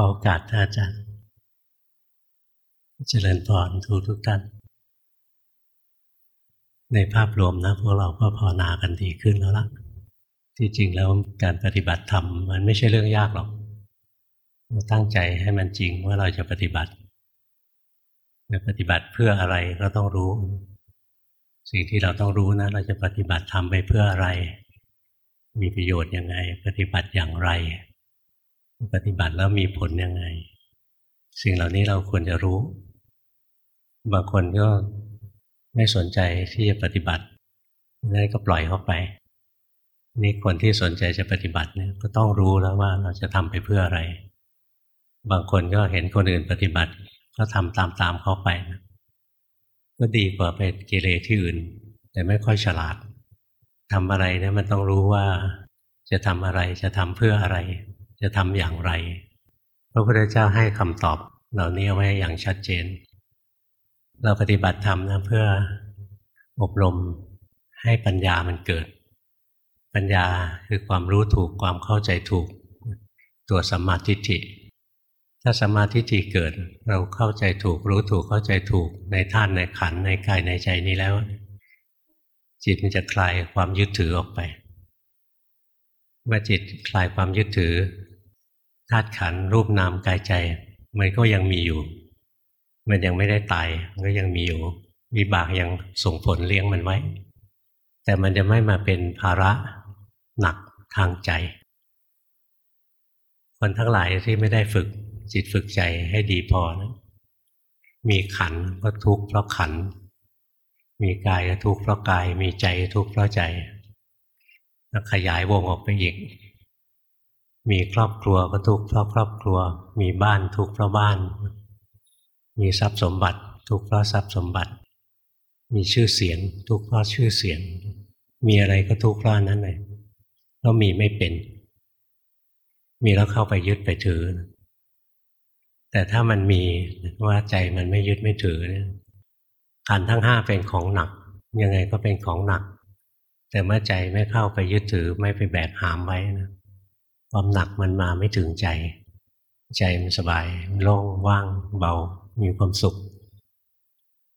อโอกาสท่านอาจารย์ เจริญพรทุกทุกท่าน ในภาพรวมนะพวกเราก็ภาวนากันดีขึ้นแล้วล่ะ ที่จริงแล้วการปฏิบัติธรรมมันไม่ใช่เรื่องยากหรอกเราตั้งใจให้มันจริงว่าเราจะปฏิบัติจะปฏิบัติเพื่ออะไรก็ต้องรู้ สิ่งที่เราต้องรู้นะ เราจะปฏิบัติทำไปเพื่ออะไร มีประโยชน์ยังไง ปฏิบัติอย่างไร ปฏิบัติแล้วมีผลยังไง สิ่งเหล่านี้เราควรจะรู้ บางคนก็ไม่สนใจที่จะปฏิบัตินั่นก็ปล่อยเข้าไป นี่คนที่สนใจจะปฏิบัติเนี่ยก็ต้องรู้แล้วว่าเราจะทำไปเพื่ออะไร บางคนก็เห็นคนอื่นปฏิบัติ ก็ทำตามๆเข้าไปนะก็ดีกว่าไปเกเรที่อื่น แต่ไม่ค่อยฉลาดทำอะไรเนี่ยมันต้องรู้ว่าจะทำอะไรจะทำเพื่ออะไร จะทำอย่างไร พระพุทธเจ้าให้คำตอบเหล่านี้ไว้อย่างชัดเจน เราปฏิบัติธรรมนะเพื่ออบรมให้ปัญญามันเกิด ปัญญาคือความรู้ถูกความเข้าใจถูก ตัวสัมมาทิฏฐิ ถ้าสัมมาธิจิเกิดเราเข้าใจถูก รู้ถูกเข้าใจถูกในท่านในขันในกายในใจนี้แล้ว จิตมันจะคลายความยึดถือออกไปเมื่อจิตคลายความยึดถือ ธาตุขันรูปนามกายใจ มันก็ยังมีอยู่ มันยังไม่ได้ตายมันก็ยังมีอยู่วิบากยังส่งผลเลี้ยงมันไว้ แต่มันจะไม่มาเป็นภาระหนักทางใจ คนทั้งหลายที่ไม่ได้ฝึกจิตฝึกใจให้ดีพอนะมีขันก็ทุกข์เพราะขัน มีกายก็ทุกข์เพราะกาย มีใจทุกข์เพราะใจแล้วขยายวงออกไปอีก มีครอบครัวก็ทุกข์เพราะครอบครัว มีบ้านทุกข์เพราะบ้าน มีทรัพย์สมบัติ ทุกข์เพราะทรัพย์สมบัติ มีชื่อเสียง ทุกข์เพราะชื่อเสียง มีอะไรก็ทุกข์เพราะนั้นเลยก็มีไม่เป็น มีแล้วเข้าไปยึดไปถือ แต่ถ้ามันมีว่าใจมันไม่ยึดไม่ถือเนี่ยขันทั้งห้าเป็นของหนัก ยังไงก็เป็นของหนัก แต่เมื่อใจไม่เข้าไปยึดถือไม่ไปแบกหามไว้นะ ความหนักมันมาไม่ถึงใจ ใจมันสบายโล่งว่างเบา มีความสุข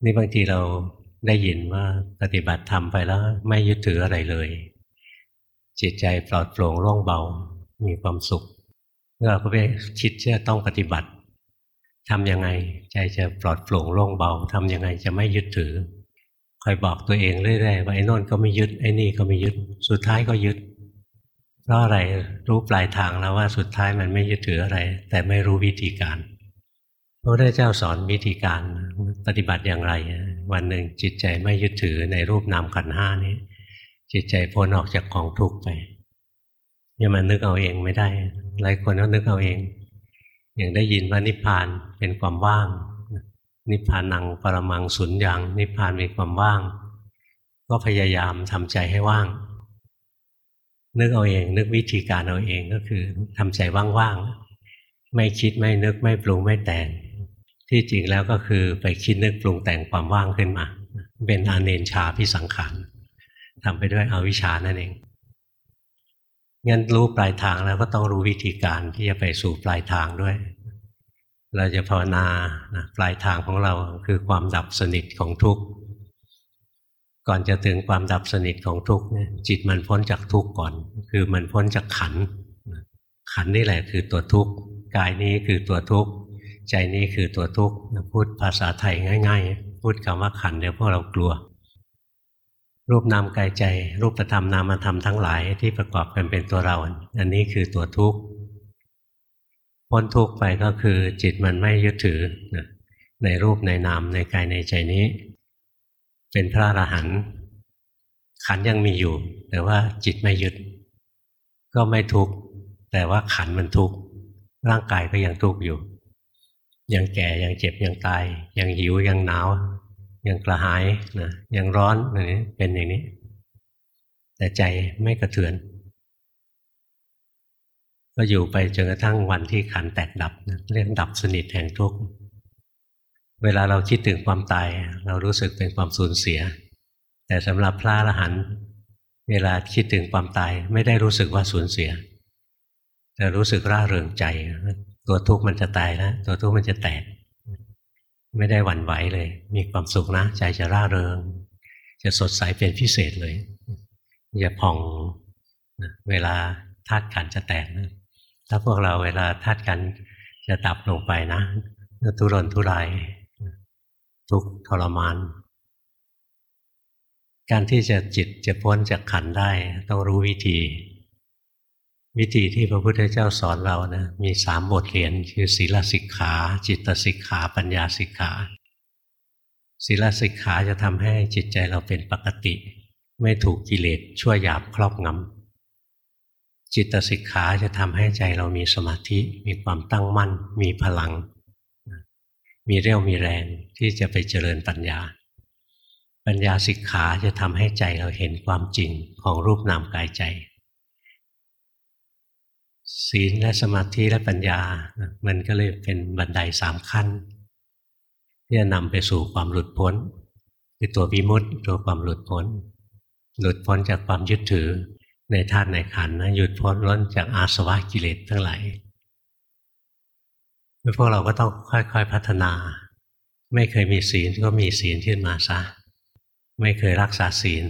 นี่บางทีเราได้ยินว่าปฏิบัติทำไปแล้ว ไม่ยึดถืออะไรเลย จิตใจปลอดโปร่งโล่งเบา มีความสุขเราก็ไปคิดจะต้องปฏิบัติทำยังไงใจจะปลอดโปร่งโล่งเบาทำยังไงจะไม่ยึดถือคอยบอกตัวเองเรื่อยๆว่าไอ้นนก็ไม่ยึดไอ้นี่ก็ไม่ยึด สุดท้ายก็ยึด เพราะอะไรรู้ปลายทางแล้วว่าสุดท้ายมันไม่ยึดถืออะไร แต่ไม่รู้วิธีการพระพุทธเจ้าสอนวิธีการปฏิบัติอย่างไร วันหนึ่งจิตใจไม่ยึดถือในรูปนามขันห้านี้ จิตใจพ้นออกจากกองทุกข์ไปอย่ามานึกเอาเองไม่ได้ หลายคนก็นึกเอาเอง อย่างได้ยินว่านิพพานเป็นความว่าง นิพพานังปรมังสุญญ์งนิพพานเป็นความว่าง ก็พยายามทำใจให้ว่าง นึกเอาเอง นึกวิธีการเอาเองก็คือทำใจว่างๆไม่คิดไม่นึกไม่ปรุงไม่แต่ง ที่จริงแล้วก็คือไปคิดนึกปรุงแต่งความว่างขึ้นมา เป็นอาเนนชาพิสังขารทำไปด้วยอวิชานั่นเองงั้นรู้ปลายทางแล้วก็ต้องรู้วิธีการที่จะไปสู่ปลายทางด้วย เราจะภาวนาปลายทางของเราคือความดับสนิทของทุกข์ ก่อนจะถึงความดับสนิทของทุกข์เนี่ยจิตมันพ้นจากทุกข์ก่อน คือมันพ้นจากขัน ขันนี่แหละคือตัวทุกข์กายนี้คือตัวทุกข์ใจนี้คือตัวทุกข์พูดภาษาไทยง่าย ๆ พูดคำว่าขันเดี๋ยวพวกเรากลัว รูปนามกายใจรูปธรรมนามธรรมทั้งหลายที่ประกอบกันเป็นตัวเรา อันนี้คือตัวทุกข์พ้นทุกข์ไปก็คือจิตมันไม่ยึดถือในรูปในนามในกายในใจนี้ เป็นพระอรหันต์ขันยังมีอยู่ แต่ว่าจิตไม่ยึด ก็ไม่ทุกข์แต่ว่าขันมันทุกข์ร่างกายก็ยังทุกข์อยู่ ยังแก่ยังเจ็บยังตาย ยังหิวยังหนาว ยังกระหายนะยังร้อนอะไรนี้เป็นอย่างนี้ แต่ใจไม่กระเทือน ก็อยู่ไปจนกระทั่งวันที่ขันแตกดับนะเรียกดับสนิทแห่งทุกข์ เวลาเราคิดถึงความตาย เรารู้สึกเป็นความสูญเสีย แต่สำหรับพระอรหันต์เวลาคิดถึงความตายไม่ได้รู้สึกว่าสูญเสีย แต่รู้สึกร่าเริงใจ ตัวทุกข์มันจะตายแล้วตัวทุกข์มันจะแตก ไม่ได้หวั่นไหวเลย มีความสุขนะ ใจจะร่าเริง จะสดใสเป็นพิเศษเลยอย่าผ่องเวลาธาตุขันจะแตกนะถ้าพวกเราเวลาธาตุขันจะดับลงไปนะทุรนทุราย ทุกทรมาน การที่จะจิตจะพ้นจากขันได้ต้องรู้วิธี วิธีที่พระพุทธเจ้าสอนเรานะมีสามบทเรียนคือศีลสิกขา จิตสิกขา ปัญญาสิกขาศีลสิกขาจะทำให้จิตใจเราเป็นปกติ ไม่ถูกกิเลสชั่วหยาบครอบงำจิตสิกขาจะทำให้ใจเรามีสมาธิมีความตั้งมั่น มีพลัง มีเรี่ยวมีแรงที่จะไปเจริญปัญญา ปัญญาสิกขาจะทำให้ใจเราเห็นความจริงของรูปนามกายใจ ศีลและสมาธิและปัญญา มันก็เลยเป็นบันไดสามขั้น ที่จะนำไปสู่ความหลุดพ้น คือตัววิมุตติตัวความหลุดพ้น หลุดพ้นจากความยึดถือในธาตุในขันนะหยุดพ้นล้นจากอาสวะกิเลสทั้งหลาย พวกเราก็ต้องค่อยๆพัฒนา ไม่เคยมีศีลก็มีศีลขึ้นมาซะ ไม่เคยรักษาศีล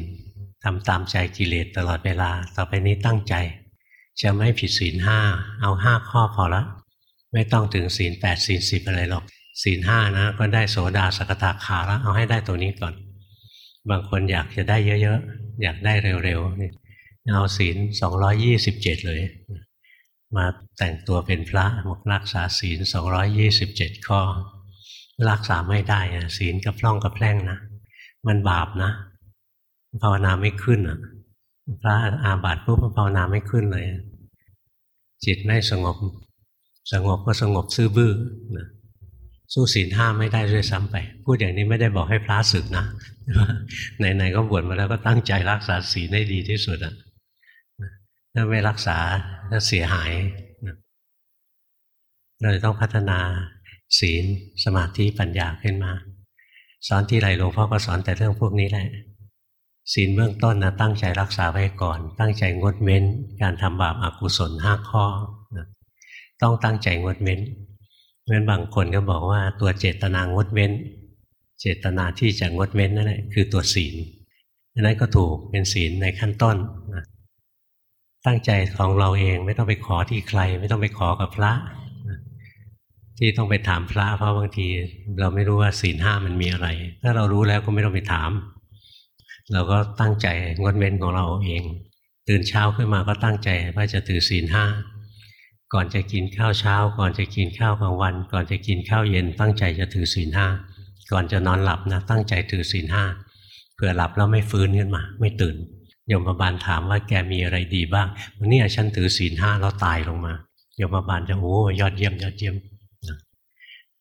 ทำตามใจกิเลสตลอดเวลา ต่อไปนี้ตั้งใจ จะไม่ผิดศีลห้า เอาห้าข้อพอละ ไม่ต้องถึงศีลแปดศีลสิบอะไรหรอก ศีลห้านะ ก็ได้โสดาสกตาขาแล้ว เอาให้ได้ตัวนี้ก่อน บางคนอยากจะได้เยอะๆ อยากได้เร็วๆ เอาศีลสองร้อยยี่สิบเจ็ดเลย มาแต่งตัวเป็นพระบอกรักษาศีลสองร้อยยี่สิบเจ็ดข้อ รักษาไม่ได้นะศีลกับพร่องกับแพร่งนะ มันบาปนะ ภาวนาไม่ขึ้นอะพระอาบัติปุ๊บภาวนาไม่ขึ้นเลย จิตไม่สงบ สงบก็สงบซื่อบื้อนะสู้ศีลห้าไม่ได้ด้วยซ้ำไป พูดอย่างนี้ไม่ได้บอกให้พระศึกนะไหนๆก็บวชมาแล้วก็ตั้งใจรักษาศีลให้ดีที่สุดอะ ถ้าไม่รักษาก็เสียหายเราต้องพัฒนาศีลสมาธิปัญญาขึ้นมา สอนที่ไรหลวงพ่อก็สอนแต่เรื่องพวกนี้แหละ ศีลเบื้องต้นนะตั้งใจรักษาไว้ก่อน ตั้งใจงดเว้น การทำบาปอากุศลห้าข้อนะต้องตั้งใจงดเว้นเพราะบางคนก็บอกว่าตัวเจตนางดเว้น เจตนาที่จะงดเว้นนั่นแหละคือตัวศีลนั้นก็ถูกเป็นศีลในขั้นต้นนะ ตั้งใจของเราเองไม่ต้องไปขอที่ใคร ไม่ต้องไปขอกับพระ ที่ต้องไปถามพระ เพราะบางที เราไม่รู้ว่าศีลห้ามันมีอะไร ถ้าเรารู้แล้วก็ไม่ต้องไปถาม เราก็ตั้งใจงดเว้นของเราเอง ตื่นเช้าขึ้นมาก็ตั้งใจว่าจะถือศีลห้าก่อนจะกินข้าวเช้า ก่อนจะกินข้าวกลางวัน ก่อนจะกินข้าวเย็น ตั้งใจจะถือศีลห้าก่อนจะนอนหลับนะตั้งใจถือศีลห้าเผื่อหลับแล้วไม่ฟื้นขึ้นมา ไม่ตื่น ยมบาลถามว่าแกมีอะไรดีบ้างวันนี้ฉันถือศีลห้าแล้วตายลงมายมบาลจะโอ้ยอดเยี่ยมยอดเยี่ยม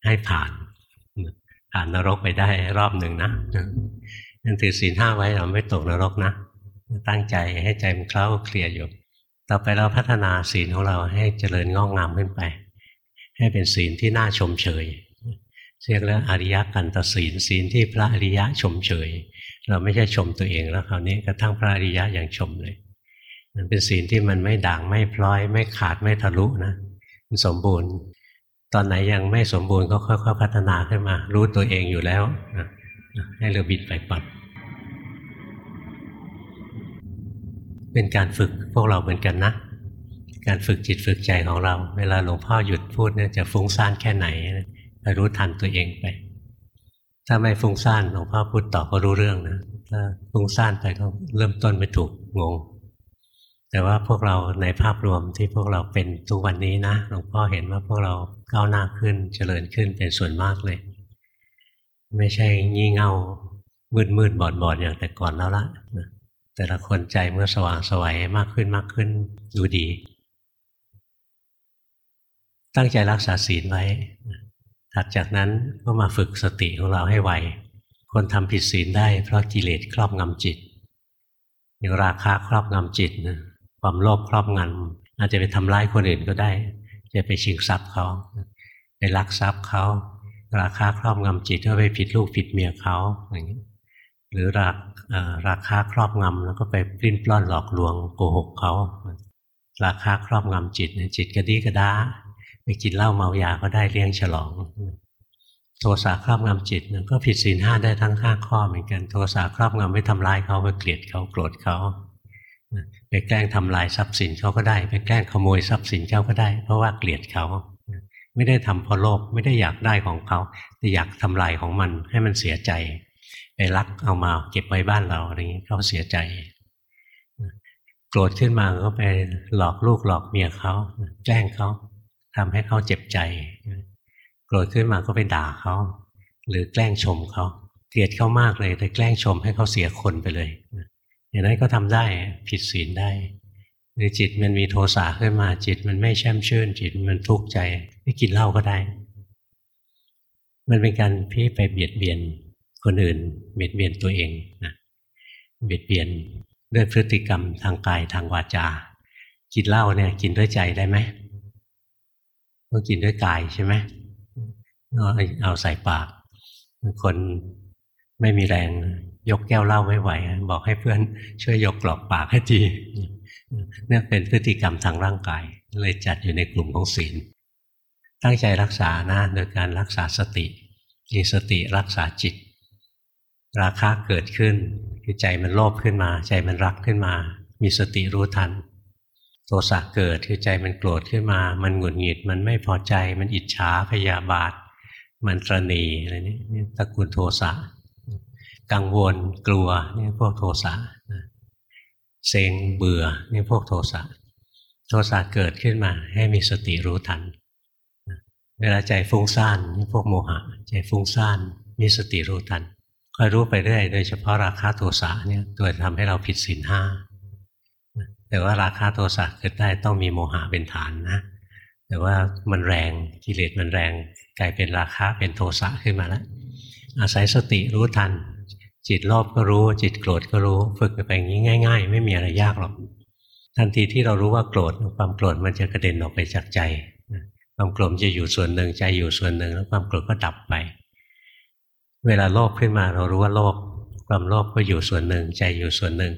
ให้ผ่านผ่านนรกไปได้รอบหนึ่งนะยังถือศีลห้าไว้เราไม่ตกนรกนะ ตั้งใจให้ใจมันเคล้าเคลียร์อยู่ ต่อไปเราพัฒนาศีลของเราให้เจริญงอกงามขึ้นไป ให้เป็นศีลที่น่าชมเชยเรียกแล้วอริยกันตศีลศีลที่พระอริยะชมเชย เราไม่ใช่ชมตัวเองแล้วคราวนี้กระทั่งพระอริยะอย่างชมเลย มันเป็นศีลที่มันไม่ด่างไม่พลอย ไม่ขาดไม่ทะลุนะมันสมบูรณ์ ตอนไหนยังไม่สมบูรณ์ก็ค่อยๆพัฒนาขึ้นมา รู้ตัวเองอยู่แล้วนะให้เราบิดไปปัดเป็นการฝึกพวกเราเหมือนกันนะ การฝึกจิตฝึกใจของเรา เวลาหลวงพ่อหยุดพูดเนี่ยจะฟุ้งซ่านแค่ไหนไปรู้ทันตัวเองไป ถ้าไม่ฟุ้งซ่านหลวงพ่อพูดต่อก็รู้เรื่องนะถ้าฟุ้งซ่านไปก็เริ่มต้นไม่ถูกงง แต่ว่าพวกเราในภาพรวมที่พวกเราเป็นทุกวันนี้นะหลวงพ่อเห็นว่าพวกเราก้าวหน้าขึ้นเจริญขึ้นเป็นส่วนมากเลย ไม่ใช่งี่เง่ามืดมืดบอดบอดอย่างแต่ก่อนแล้วละนะแต่ละคนใจเมื่อสว่างสวัยมากขึ้นมากขึ้นดูดี ตั้งใจรักษาศีลไว้ ถัดจากนั้นก็มาฝึกสติของเราให้ไว คนทำผิดศีลได้เพราะกิเลสครอบงำจิต อย่างราคาครอบงำจิตนะความโลภครอบงำอาจจะไปทำร้ายคนอื่นก็ได้ จะไปชิงทรัพย์เขาไปลักทรัพย์เขาราคาครอบงำจิตก็ไปผิดลูกผิดเมียเขาอย่างนี้หรือราราคาครอบงำแล้วก็ไปปลิ้นปล้อนหลอกลวงโกหกเขา ราคาครอบงำจิตจิตกระดีกระดา ไปกินเหล้าเมายาก็ได้เลี้ยงฉลอง โทสะครอบงำจิตก็ผิดศีลห้าได้ทั้งห้าข้อเหมือนกัน โทสะครอบงำไม่ทำลายเขาไปเกลียดเขาโกรธเขาไปแกล้งทำลายทรัพย์สินเขาก็ได้ ไปแกล้งขโมยทรัพย์สินเขาก็ได้ เพราะว่าเกลียดเขาไม่ได้ทำเพราะโลภไม่ได้อยากได้ของเขา แต่อยากทำลายของมันให้มันเสียใจ ไปรักเอามาเก็บไว้บ้านเราอะไรอย่างนี้เขาเสียใจ โกรธขึ้นมาก็ไปหลอกลูกหลอกเมียเขาแกล้งเขา ทำให้เขาเจ็บใจ โกรธขึ้นมาก็ไปด่าเขา หรือแกล้งชมเขาเกลียดเขามากเลยแต่แกล้งชมให้เขาเสียคนไปเลยอย่างนั้นก็ทำได้ผิดศีลได้ หรือจิตมันมีโทสะขึ้นมาจิตมันไม่แช่มชื่น จิตมันทุกข์ใจไม่กินเหล้าก็ได้ มันเป็นการพี่ไปเบียดเบียนคนอื่น เบียดเบียนตัวเองนะเบียดเบียนด้วยพฤติกรรมทางกายทางวาจา กินเหล้าเนี่ยกินด้วยใจได้ไหม ต้องกินด้วยกายใช่ไหมเอาใส่ปากคนไม่มีแรงยกแก้วเหล้าไม่ไหว บอกให้เพื่อนช่วยยกกรอกปากให้ทีเนี่ยเป็นพฤติกรรมทางร่างกาย เลยจัดอยู่ในกลุ่มของศีล ตั้งใจรักษานะโดยการรักษาสติมีสติรักษาจิต ราคะเกิดขึ้น คือใจมันโลภขึ้นมา ใจมันรักขึ้นมา มีสติรู้ทันโทสะเกิดคือใจมันโกรธขึ้นมา มันหงุดหงิด มันไม่พอใจ มันอิจฉาพยาบาท มันตรณีอะไรนี้ตระกูลโทสะ กังวลกลัวนี่พวกโทสะเซ็งเบื่อนี่พวกโทสะ โทสะเกิดขึ้นมาให้มีสติรู้ทัน เวลาใจฟุ้งซ่านนี่พวกโมหะ ใจฟุ้งซ่านมีสติรู้ทันคอยรู้ไปเรื่อยโดยเฉพาะราคาโทสะเนี่ยตัวทำให้เราผิดศีลห้า แต่ว่าราคาโทสะเกิดได้ต้องมีโมหะเป็นฐานนะ แต่ว่ามันแรงกิเลสมันแรงกลายเป็นราคาเป็นโทสะขึ้นมาแล้วอาศัยสติรู้ทัน จิตโลภก็รู้ จิตโกรธก็รู้ ฝึกไปอย่างนี้ง่าย ๆ ไม่มีอะไรยากหรอกทันทีที่เรารู้ว่าโกรธความโกรธมันจะกระเด็นออกไปจากใจความโกรธจะอยู่ส่วนหนึ่งใจอยู่ส่วนหนึ่งแล้วความโกรธก็ดับไป เวลาโลภขึ้นมาเรารู้ว่าโลภความโลภก็อยู่ส่วนหนึ่งใจอยู่ส่วนหนึ่ง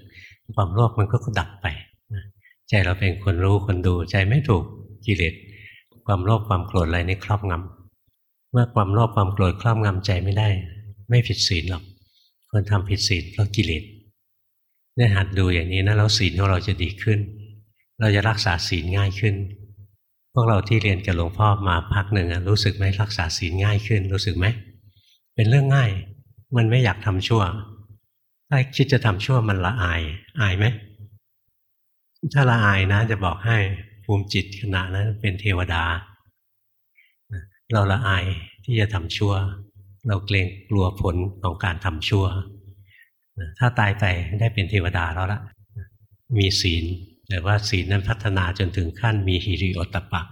ความโลภมันก็ดับไป ใจเราเป็นคนรู้คนดูใจไม่ถูกกิเลสความโลภความโกรธอะไรนี่ครอบงำเมื่อความโลภความโกรธครอบงำใจไม่ได้ ไม่ผิดศีลหรอกคนทำผิดศีลเพราะกิเลสเนี่ยหัดดูอย่างนี้นะแล้วศีลของเราจะดีขึ้น เราจะรักษาศีลง่ายขึ้น พวกเราที่เรียนกับหลวงพ่อมาพักหนึ่งรู้สึกไหมรักษาศีลง่ายขึ้น รู้สึกไหมเป็นเรื่องง่าย มันไม่อยากทำชั่วถ้าคิดจะทำชั่วมันละอาย อายไหม ถ้าละอายนะ จะบอกให้ภูมิจิตขณะนั้นเป็นเทวดา เราละอายที่จะทำชั่ว เราเกรงกลัวผลของการทำชั่ว ถ้าตายไปได้เป็นเทวดาแล้วละมีศีล แต่ว่าศีลนั้นพัฒนาจนถึงขั้นมีฮิริโอตปะ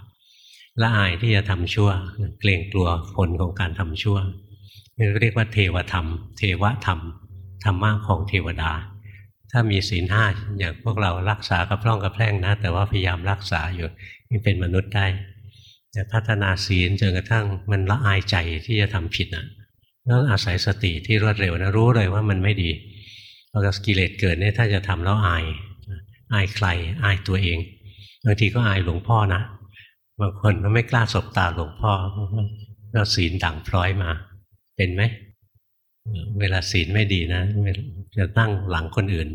ละอายที่จะทำชั่ว เกรงกลัวผลของการทำชั่วเรียกว่าเทวธรรม เทวธรรมธรรมะของเทวดา ถ้ามีศีลห้าอย่างพวกเรารักษากระพร่องกระแพร่งนะ แต่ว่าพยายามรักษาอยู่นี่เป็นมนุษย์ได้แต่พัฒนาศีลจนกระทั่งมันละอายใจที่จะทำผิดนะแล้วอาศัยสติที่รวดเร็วนะรู้เลยว่ามันไม่ดีพอกิเลสเกิดเนี่ยถ้าจะทำแล้วอายอายใครอายตัวเองบางทีก็อายหลวงพ่อนะบางคนก็ไม่กล้าสบตาหลวงพ่อเราศีลดั่งพร้อยมา เป็นไหม เวลาศีลไม่ดีนะจะตั้งหลังคนอื่น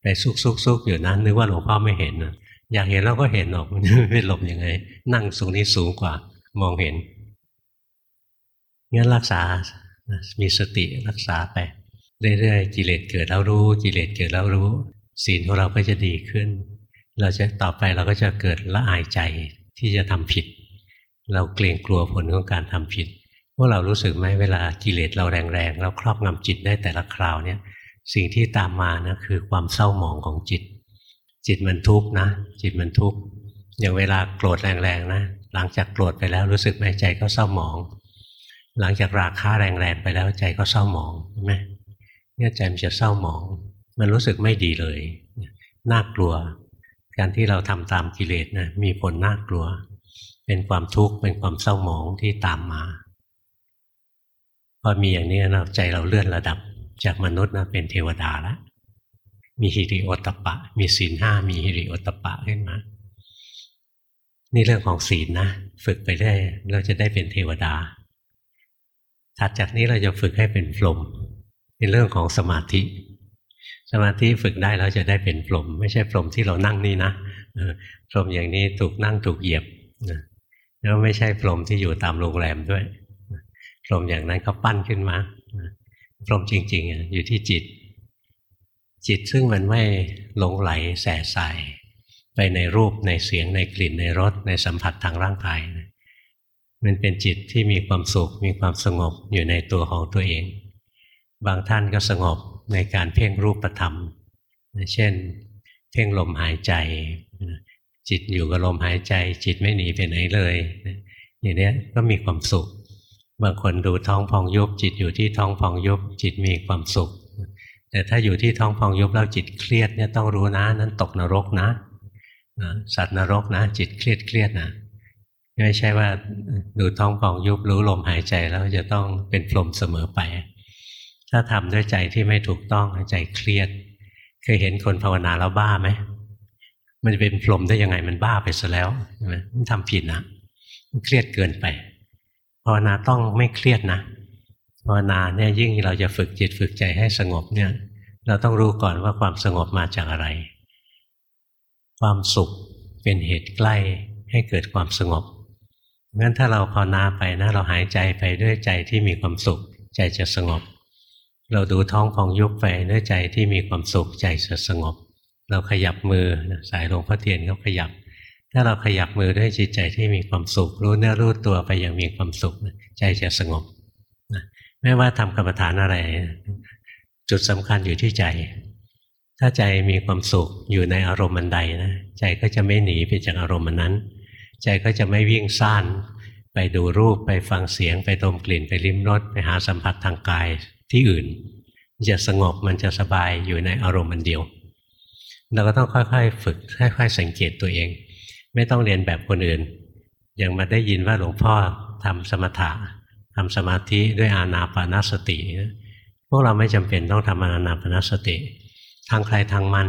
ไปซุกซุกซุกอยู่นะนึกว่าหลวงพ่อไม่เห็นนะอยากเห็นเราก็เห็นหรอกไม่หลบยังไง นั่งตรงนี้สูงกว่า มองเห็นงั้นรักษา มีสติรักษาไปเรื่อยๆกิเลสเกิดแล้วรู้ กิเลสเกิดแล้วรู้ ศีลของเราก็จะดีขึ้น เราจะต่อไปเราก็จะเกิดละอายใจที่จะทำผิด เราเกรงกลัวผลของการทำผิด พวกเรารู้สึกไหมเวลากิเลสเราแรงๆเราครอบงำจิตได้แต่ละคราวเนี่ย สิ่งที่ตามมานะคือความเศร้าหมองของจิต จิตมันทุกข์นะ จิตมันทุกข์อย่างเวลาโกรธแรงๆนะ หลังจากโกรธไปแล้วรู้สึกไหมใจก็เศร้าหมอง หลังจากราคาแรงๆไปแล้วใจก็เศร้าหมองใช่ไหมเนี่ยใจมันจะเศร้าหมอง มันรู้สึกไม่ดีเลยน่ากลัว การที่เราทำตามกิเลสนะมีผลน่ากลัว เป็นความทุกข์เป็นความเศร้าหมองที่ตามมา อมีอย่างนี้เราใจเราเลื่อนระดับจากมนุษย์นะเป็นเทวดาแล้วมีฮิริโอตปะ มีศีลห้ามีฮิริโอตปะขึ้นมา นี่เรื่องของศีลนะ ฝึกไปเรื่อยเราจะได้เป็นเทวดา ถัดจากนี้เราจะฝึกให้เป็นพรหมเป็นเรื่องของสมาธิ สมาธิฝึกได้แล้วจะได้เป็นพรหมไม่ใช่พรหมที่เรานั่งนี่นะพรหมอย่างนี้ถูกนั่งถูกเหยียบแล้วไม่ใช่พรหมที่อยู่ตามโรงแรมด้วย พรหมอย่างนั้นเขาปั้นขึ้นมาพรหมจริงๆอยู่ที่จิต จิตซึ่งมันไม่หลงไหลแสสายไปในรูปในเสียงในกลิ่นในรสในสัมผัสทางร่างกายมันเป็นจิตที่มีความสุขมีความสงบอยู่ในตัวของตัวเอง บางท่านก็สงบในการเพ่งรูปธรรม เช่น เพ่งลมหายใจ จิตอยู่กับลมหายใจ จิตไม่หนีไปไหนเลยอย่างนี้ก็มีความสุข บางคนดูท้องพองยุบจิตอยู่ที่ท้องพองยุบจิตมีความสุข แต่ถ้าอยู่ที่ท้องพองยุบแล้วจิตเครียดเนี่ยต้องรู้นะ นั้นตกนรกนะสัตว์นรกนะ จิตเครียดเครียดนะไม่ใช่ว่าดูท้องป่องยุบรู้ลมหายใจแล้วจะต้องเป็นพรมเสมอไป ถ้าทำด้วยใจที่ไม่ถูกต้องใจเครียด เคยเห็นคนภาวนาแล้วบ้าไหมมันจะเป็นพรมได้ยังไงมันบ้าไปซะแล้วมันทำผิดนะมันเครียดเกินไป ภาวนาต้องไม่เครียดนะภาวนาเนี่ยยิ่งเราจะฝึกจิตฝึกใจให้สงบเนี่ย เราต้องรู้ก่อนว่าความสงบมาจากอะไร ความสุขเป็นเหตุใกล้ให้เกิดความสงบงั้นถ้าเราภาวนาไปนะ เราหายใจไปด้วยใจที่มีความสุข ใจจะสงบ เราดูท้องพองยุบไปด้วยใจที่มีความสุขใจจะสงบ เราขยับมือสายหลวงพ่อเทียนก็ขยับ ถ้าเราขยับมือด้วยจิตใจที่มีความสุข รู้เนื้อรู้ตัวไปอย่างมีความสุขใจจะสงบไม่ว่าทำกรรมฐานอะไร จุดสำคัญอยู่ที่ใจ ถ้าใจมีความสุขอยู่ในอารมณ์มันใดนะใจก็จะไม่หนีไปจากอารมณ์มันนั้น ใจก็จะไม่วิ่งซ่านไปดูรูปไปฟังเสียง ไปดมกลิ่นไปลิ้มรสไปหาสัมผัสทางกายที่อื่นจะสงบมันจะสบายอยู่ในอารมณ์มันเดียว เราก็ต้องค่อยๆ ฝึกค่อยๆ สังเกตตัวเอง ไม่ต้องเรียนแบบคนอื่น อย่างมาได้ยินว่าหลวงพ่อทำสมถะทำสมาธิด้วยอานาปานสติพวกเราไม่จำเป็นต้องทำอานาปานสติ ทางใครทางมัน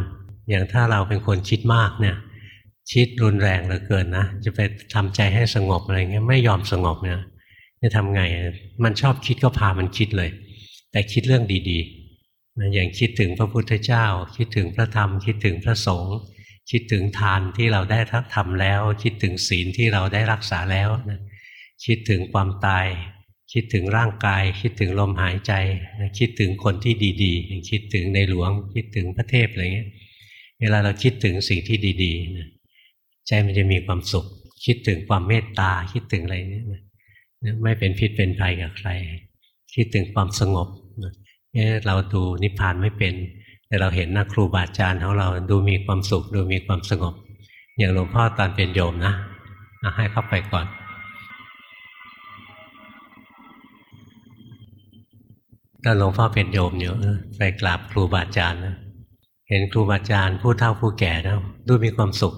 อย่างถ้าเราเป็นคนคิดมากเนี่ยคิดรุนแรงเหลือเกินนะ จะไปทำใจให้สงบอะไรเงี้ยไม่ยอมสงบเนี่ยจะทำไง มันชอบคิดก็พามันคิดเลย แต่คิดเรื่องดีๆ อย่างคิดถึงพระพุทธเจ้า คิดถึงพระธรรม คิดถึงพระสงฆ์ คิดถึงทานที่เราได้ทักทำแล้ว คิดถึงศีลที่เราได้รักษาแล้วนะคิดถึงความตาย คิดถึงร่างกาย คิดถึงลมหายใจคิดถึงคนที่ดีๆ คิดถึงในหลวง คิดถึงพระเทพอะไรเงี้ยเวลาเราคิดถึงสิ่งที่ดีๆใจมันจะมีความสุข คิดถึงความเมตตา คิดถึงอะไรเนี้ยไม่เป็นพิษเป็นภัยกับใคร คิดถึงความสงบเนี่ยเราดูนิพพานไม่เป็น แต่เราเห็นนะครูบาอาจารย์ของเราดูมีความสุข ดูมีความสงบ อย่างหลวงพ่อตอนเป็นโยมนะให้เข้าไปก่อนก็หลวงพ่อเป็นโยมอยู่ไปกราบครูบาอาจารย์นะเห็นครูบาอาจารย์ผู้เฒ่าผู้แก่แล้วดูมีความสุข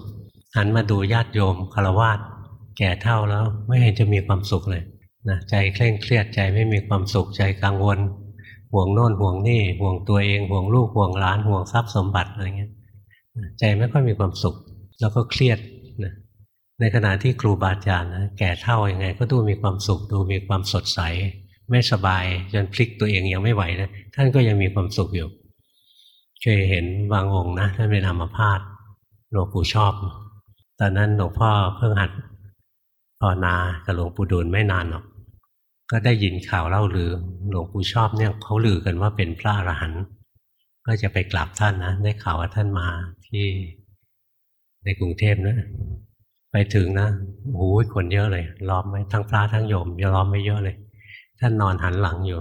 หันมาดูญาติโยมคารวาสแก่เท่าแล้ว ไม่เห็นจะมีความสุขเลยนะใจเคร่งเครียดใจไม่มีความสุขใจกังวล ห่วงโน่นห่วงนี่ ห่วงตัวเอง ห่วงลูกห่วงหลานห่วงทรัพย์สมบัติอะไรเงี้ยใจไม่ค่อยมีความสุข แล้วก็เครียดนะในขณะที่ครูบาอาจารย์นะแก่เท่ายังไง ก็ดูมีความสุขดูมีความสดใส ไม่สบายจนพลิกตัวเองยังไม่ไหวนะท่านก็ยังมีความสุขอยู่เคยเห็นบางองค์นะท่านเป็นอัมพาตหลวงปู่ชอบ ตอนนั้นหลวงพ่อเพิ่งหัดภาวนากับหลวงปู่ดูลไม่นานหรอก ก็ได้ยินข่าวเล่าลือหลวงปู่ชอบเนี่ยเขาลือกันว่าเป็นพระอรหันต์ก็จะไปกราบท่านนะได้ข่าวว่าท่านมาที่ในกรุงเทพนะ ไปถึงนะโอ้ยคนเยอะเลยล้อมไว้ทั้งพระทั้งโยมล้อมไม่เยอะเลย ท่านนอนหันหลังอยู่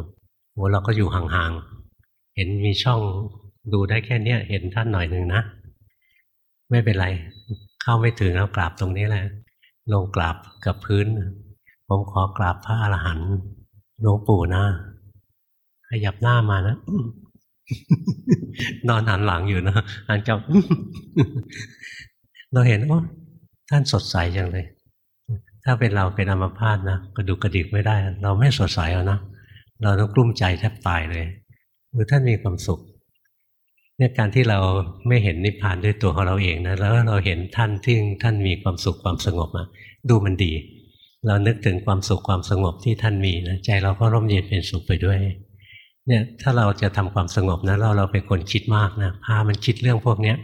โอ้เราก็อยู่ห่างๆเห็นมีช่องดูได้แค่เนี้ยเห็นท่านหน่อยหนึ่งนะไม่เป็นไร เข้าไม่ถึงแล้วกราบตรงนี้แหละลงกราบกับพื้น ผมขอกราบพระอรหันต์หลวงปู่นะขยับหน้ามานะนอนหันหลังอยู่นะหันจับเราเห็นว่าท่านสดใสจังเลย ถ้าเป็นเราเป็นอัมพาตนะกระดุกกระดิกไม่ได้ เราไม่สดใสแล้วนะเราต้องกลุ้มใจแทบตายเลยหรือท่านมีความสุขเนี่ยการที่เราไม่เห็นนิพพานด้วยตัวของเราเองนะแล้วเราเห็นท่านที่ท่านมีความสุขความสงบมาดูมันดี เรานึกถึงความสุขความสงบที่ท่านมีนะใจเราก็ร่มเย็นเป็นสุขไปด้วย เนี่ยถ้าเราจะทำความสงบนะเราเราเป็นคนคิดมากนะพามันคิดเรื่องพวกเนี้ย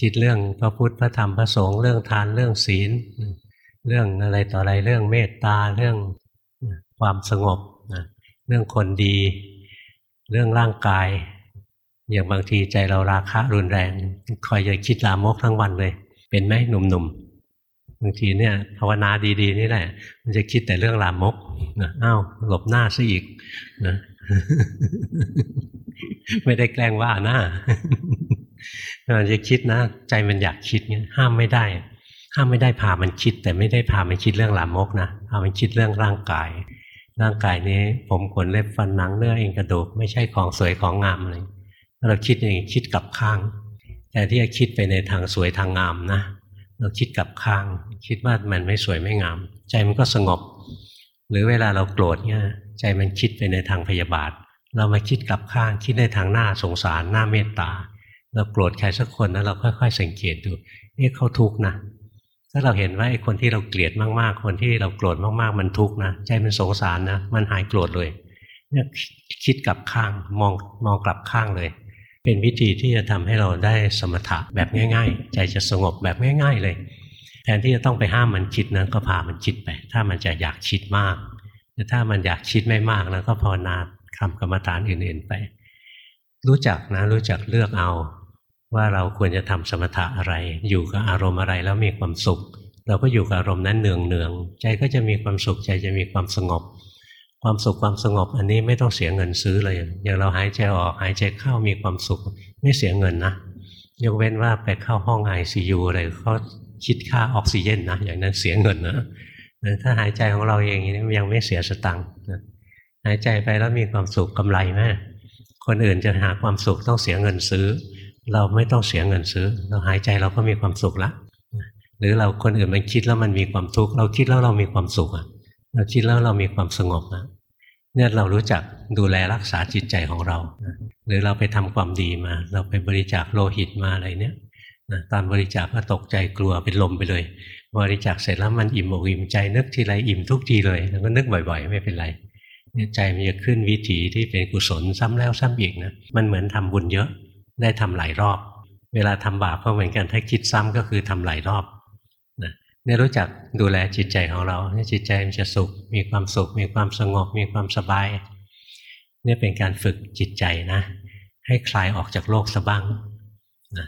คิดเรื่องพระพุทธพระธรรมพระสงฆ์เรื่องทานเรื่องศีล เรื่องอะไรต่ออะไรเรื่องเมตตาเรื่องความสงบเรื่องคนดี เรื่องร่างกาย อย่างบางทีใจเราราคะรุนแรง คอยจะคิดลามกทั้งวันเลย เป็นไหมหนุ่มๆ บางทีเนี่ยภาวนาดี ๆ นี่แหละ มันจะคิดแต่เรื่องลามกนะอ้าวหลบหน้าซะอีกนะไม่ได้แกล้งว่านะมันจะคิดนะ ใจมันอยากคิดเนี่ยห้ามไม่ได้ห้ามไม่ได้พามันคิด แต่ไม่ได้พามันคิดเรื่องลามกนะพามันคิดเรื่องร่างกาย ร่างกายนี้ ผมขนเล็บฟันหนังเนื้อเอ็นกระดูกไม่ใช่ของสวยของงามเลยเราคิดอย่างนี้คิดกับข้าง แต่ที่จะคิดไปในทางสวยทางงามนะ เราคิดกลับข้าง คิดว่ามันไม่สวยไม่งาม ใจมันก็สงบ หรือเวลาเราโกรธเนี่ยใจมันคิดไปในทางพยาบาท เรามาคิดกลับข้างคิดในทางหน้าสงสารหน้าเมตตา เราโกรธใครสักคนนะเราค่อยๆ สังเกตดูเอ๊ะเขาทุกข์นะถ้าเราเห็นว่าไอ้คนที่เราเกลียดมากๆ คนที่เราโกรธมากๆ มันทุกข์นะใจมันสงสารนะมันหายโกรธเลยเนี่ยคิดกลับข้างมองมองกลับข้างเลย เป็นวิธีที่จะทำให้เราได้สมถะแบบง่าย ๆ ใจจะสงบแบบง่าย ๆ เลย แทนที่จะต้องไปห้ามมันคิดนะก็พามันคิดไป ถ้ามันจะอยากคิดมากแต่ถ้ามันอยากคิดไม่มากแล้วก็ภาวนาคำกรรมฐานอื่นๆไป รู้จักนะรู้จักเลือกเอา ว่าเราควรจะทำสมถะอะไร อยู่กับอารมณ์อะไรแล้วมีความสุข เราก็อยู่กับอารมณ์นั้นเนืองๆใจก็จะมีความสุขใจจะมีความสงบ ความสุขความสงบอันนี้ไม่ต้องเสียเงินซื้อเลย อย่างเราหายใจออกหายใจเข้ามีความสุข ไม่เสียเงินนะยกเว้นว่าไปเข้าห้องไอซียูอะไรเขาคิดค่าออกซิเจนนะอย่างนั้นเสียเงินนะถ้าหายใจของเราเองนี่ยังไม่เสียสตังค์หายใจไปแล้วมีความสุขกำไรไหมคนอื่นจะหาความสุขต้องเสียเงินซื้อ เราไม่ต้องเสียเงินซื้อ เราหายใจเราก็มีความสุขละหรือเราคนอื่นมันคิดแล้วมันมีความทุกข์เราคิดแล้วเรามีความสุขอะ เราคิดแล้วเรามีความสงบนะเนี่ยเรารู้จักดูแลรักษาจิตใจของเรานะหรือเราไปทำความดีมา เราไปบริจาคโลหิตมาอะไรเนี่ยนะตอนบริจาคก็ตกใจกลัวเป็นลมไปเลย บริจาคเสร็จแล้วมันอิ่มอกอิ่มใจนึกทีไรอิ่มทุกทีเลยแล้วก็นึกบ่อยๆ ไม่เป็นไรเนี่ยใจมันจะขึ้นวิถีที่เป็นกุศลซ้ำแล้วซ้ำอีกนะมันเหมือนทำบุญเยอะได้ทำหลายรอบ เวลาทำบาปก็เหมือนกันถ้าคิดซ้ำก็คือทำหลายรอบ เนี่ยรู้จักดูแลจิตใจของเราจิตใจมันจะสุข มีความสุข มีความสงบ มีความสบาย เนี่ยเป็นการฝึกจิตใจนะ ให้คลายออกจากโลกสะบ้างนะ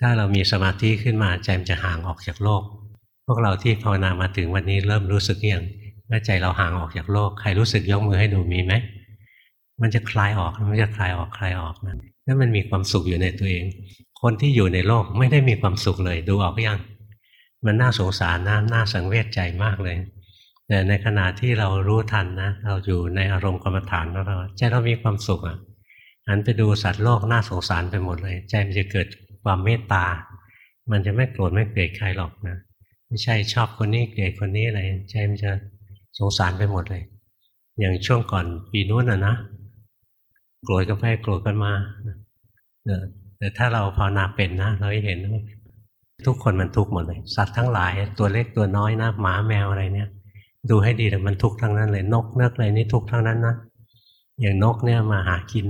ถ้าเรามีสมาธิขึ้นมาใจมันจะห่างออกจากโลก พวกเราที่ภาวนามาถึงวันนี้เริ่มรู้สึกอย่างว่าใจเราห่างออกจากโลก ใครรู้สึกยกมือให้ดูมีไหมมันจะคลายออกมันจะคลายออกคลายออกนะแล้วมันมีความสุขอยู่ในตัวเอง คนที่อยู่ในโลกไม่ได้มีความสุขเลยดูออกยัง มันน่าสงสารนะน่าสังเวชใจมากเลยแต่ในขณะที่เรารู้ทันนะเราอยู่ในอารมณ์กรรมฐานของเราใจเรามีความสุขอะหันไปดูสัตว์โลกน่าสงสารไปหมดเลย ใจมันจะเกิดความเมตตา มันจะไม่โกรธไม่เกลียดใครหรอกนะไม่ใช่ชอบคนนี้เกลียดคนนี้อะไรใจมันจะสงสารไปหมดเลย อย่างช่วงก่อนปีนู้นอะนะโกรธกันไปโกรธกันมาแต่ถ้าเราภาวนาเป็นนะ เราเห็น ทุกคนมันทุกข์หมดเลย สัตว์ทั้งหลาย ตัวเล็กตัวน้อยนะหมาแมวอะไรเนี่ย ดูให้ดีแต่มันทุกข์ทั้งนั้นเลยนกเนื้ออะไรนี่ทุกข์ทั้งนั้นนะอย่างนกเนี่ยมาหากิน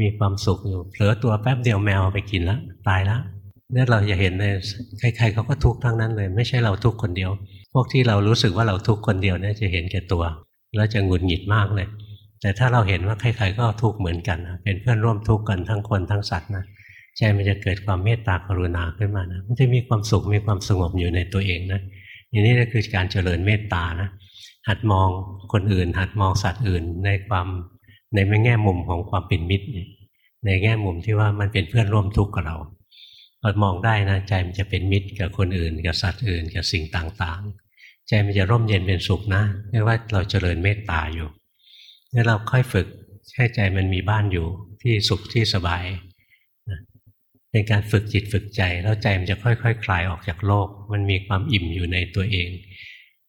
มีความสุขอยู่เผลอตัวแป๊บเดียวแมวไปกินแล้วตายแล้วเนี่ยเราจะเห็นเลยใครๆเขาก็ทุกข์ทั้งนั้นเลย ไม่ใช่เราทุกข์คนเดียว พวกที่เรารู้สึกว่าเราทุกข์คนเดียวเนี่ยจะเห็นแก่ตัว แล้วจะหงุดหงิดมากเลย แต่ถ้าเราเห็นว่าใครๆก็ทุกข์เหมือนกันเป็นเพื่อนร่วมทุกข์กันทั้งคนทั้งสัตว์นะ ใจมันจะเกิดความเมตตากรุณาขึ้นมานะมันจะมีความสุขมีความสงบอยู่ในตัวเองนะอย่างนี้ก็คือการเจริญเมตตานะหัดมองคนอื่น หัดมองสัตว์อื่นในความในแง่มุมของความเป็นมิตร ในแง่มุมที่ว่ามันเป็นเพื่อนร่วมทุกข์กับเราพอมองได้นะใจมันจะเป็นมิตรกับคนอื่น กับสัตว์อื่น กับสิ่งต่างๆ ใจมันจะร่มเย็นเป็นสุขนะเรียกว่าเราเจริญเมตตาอยู่นี่เราค่อยฝึกให้ใจมันมีบ้านอยู่ที่สุขที่สบาย เป็นการฝึกจิตฝึกใจ แล้วใจมันจะค่อยๆคคลายออกจากโลก มันมีความอิ่มอยู่ในตัวเอง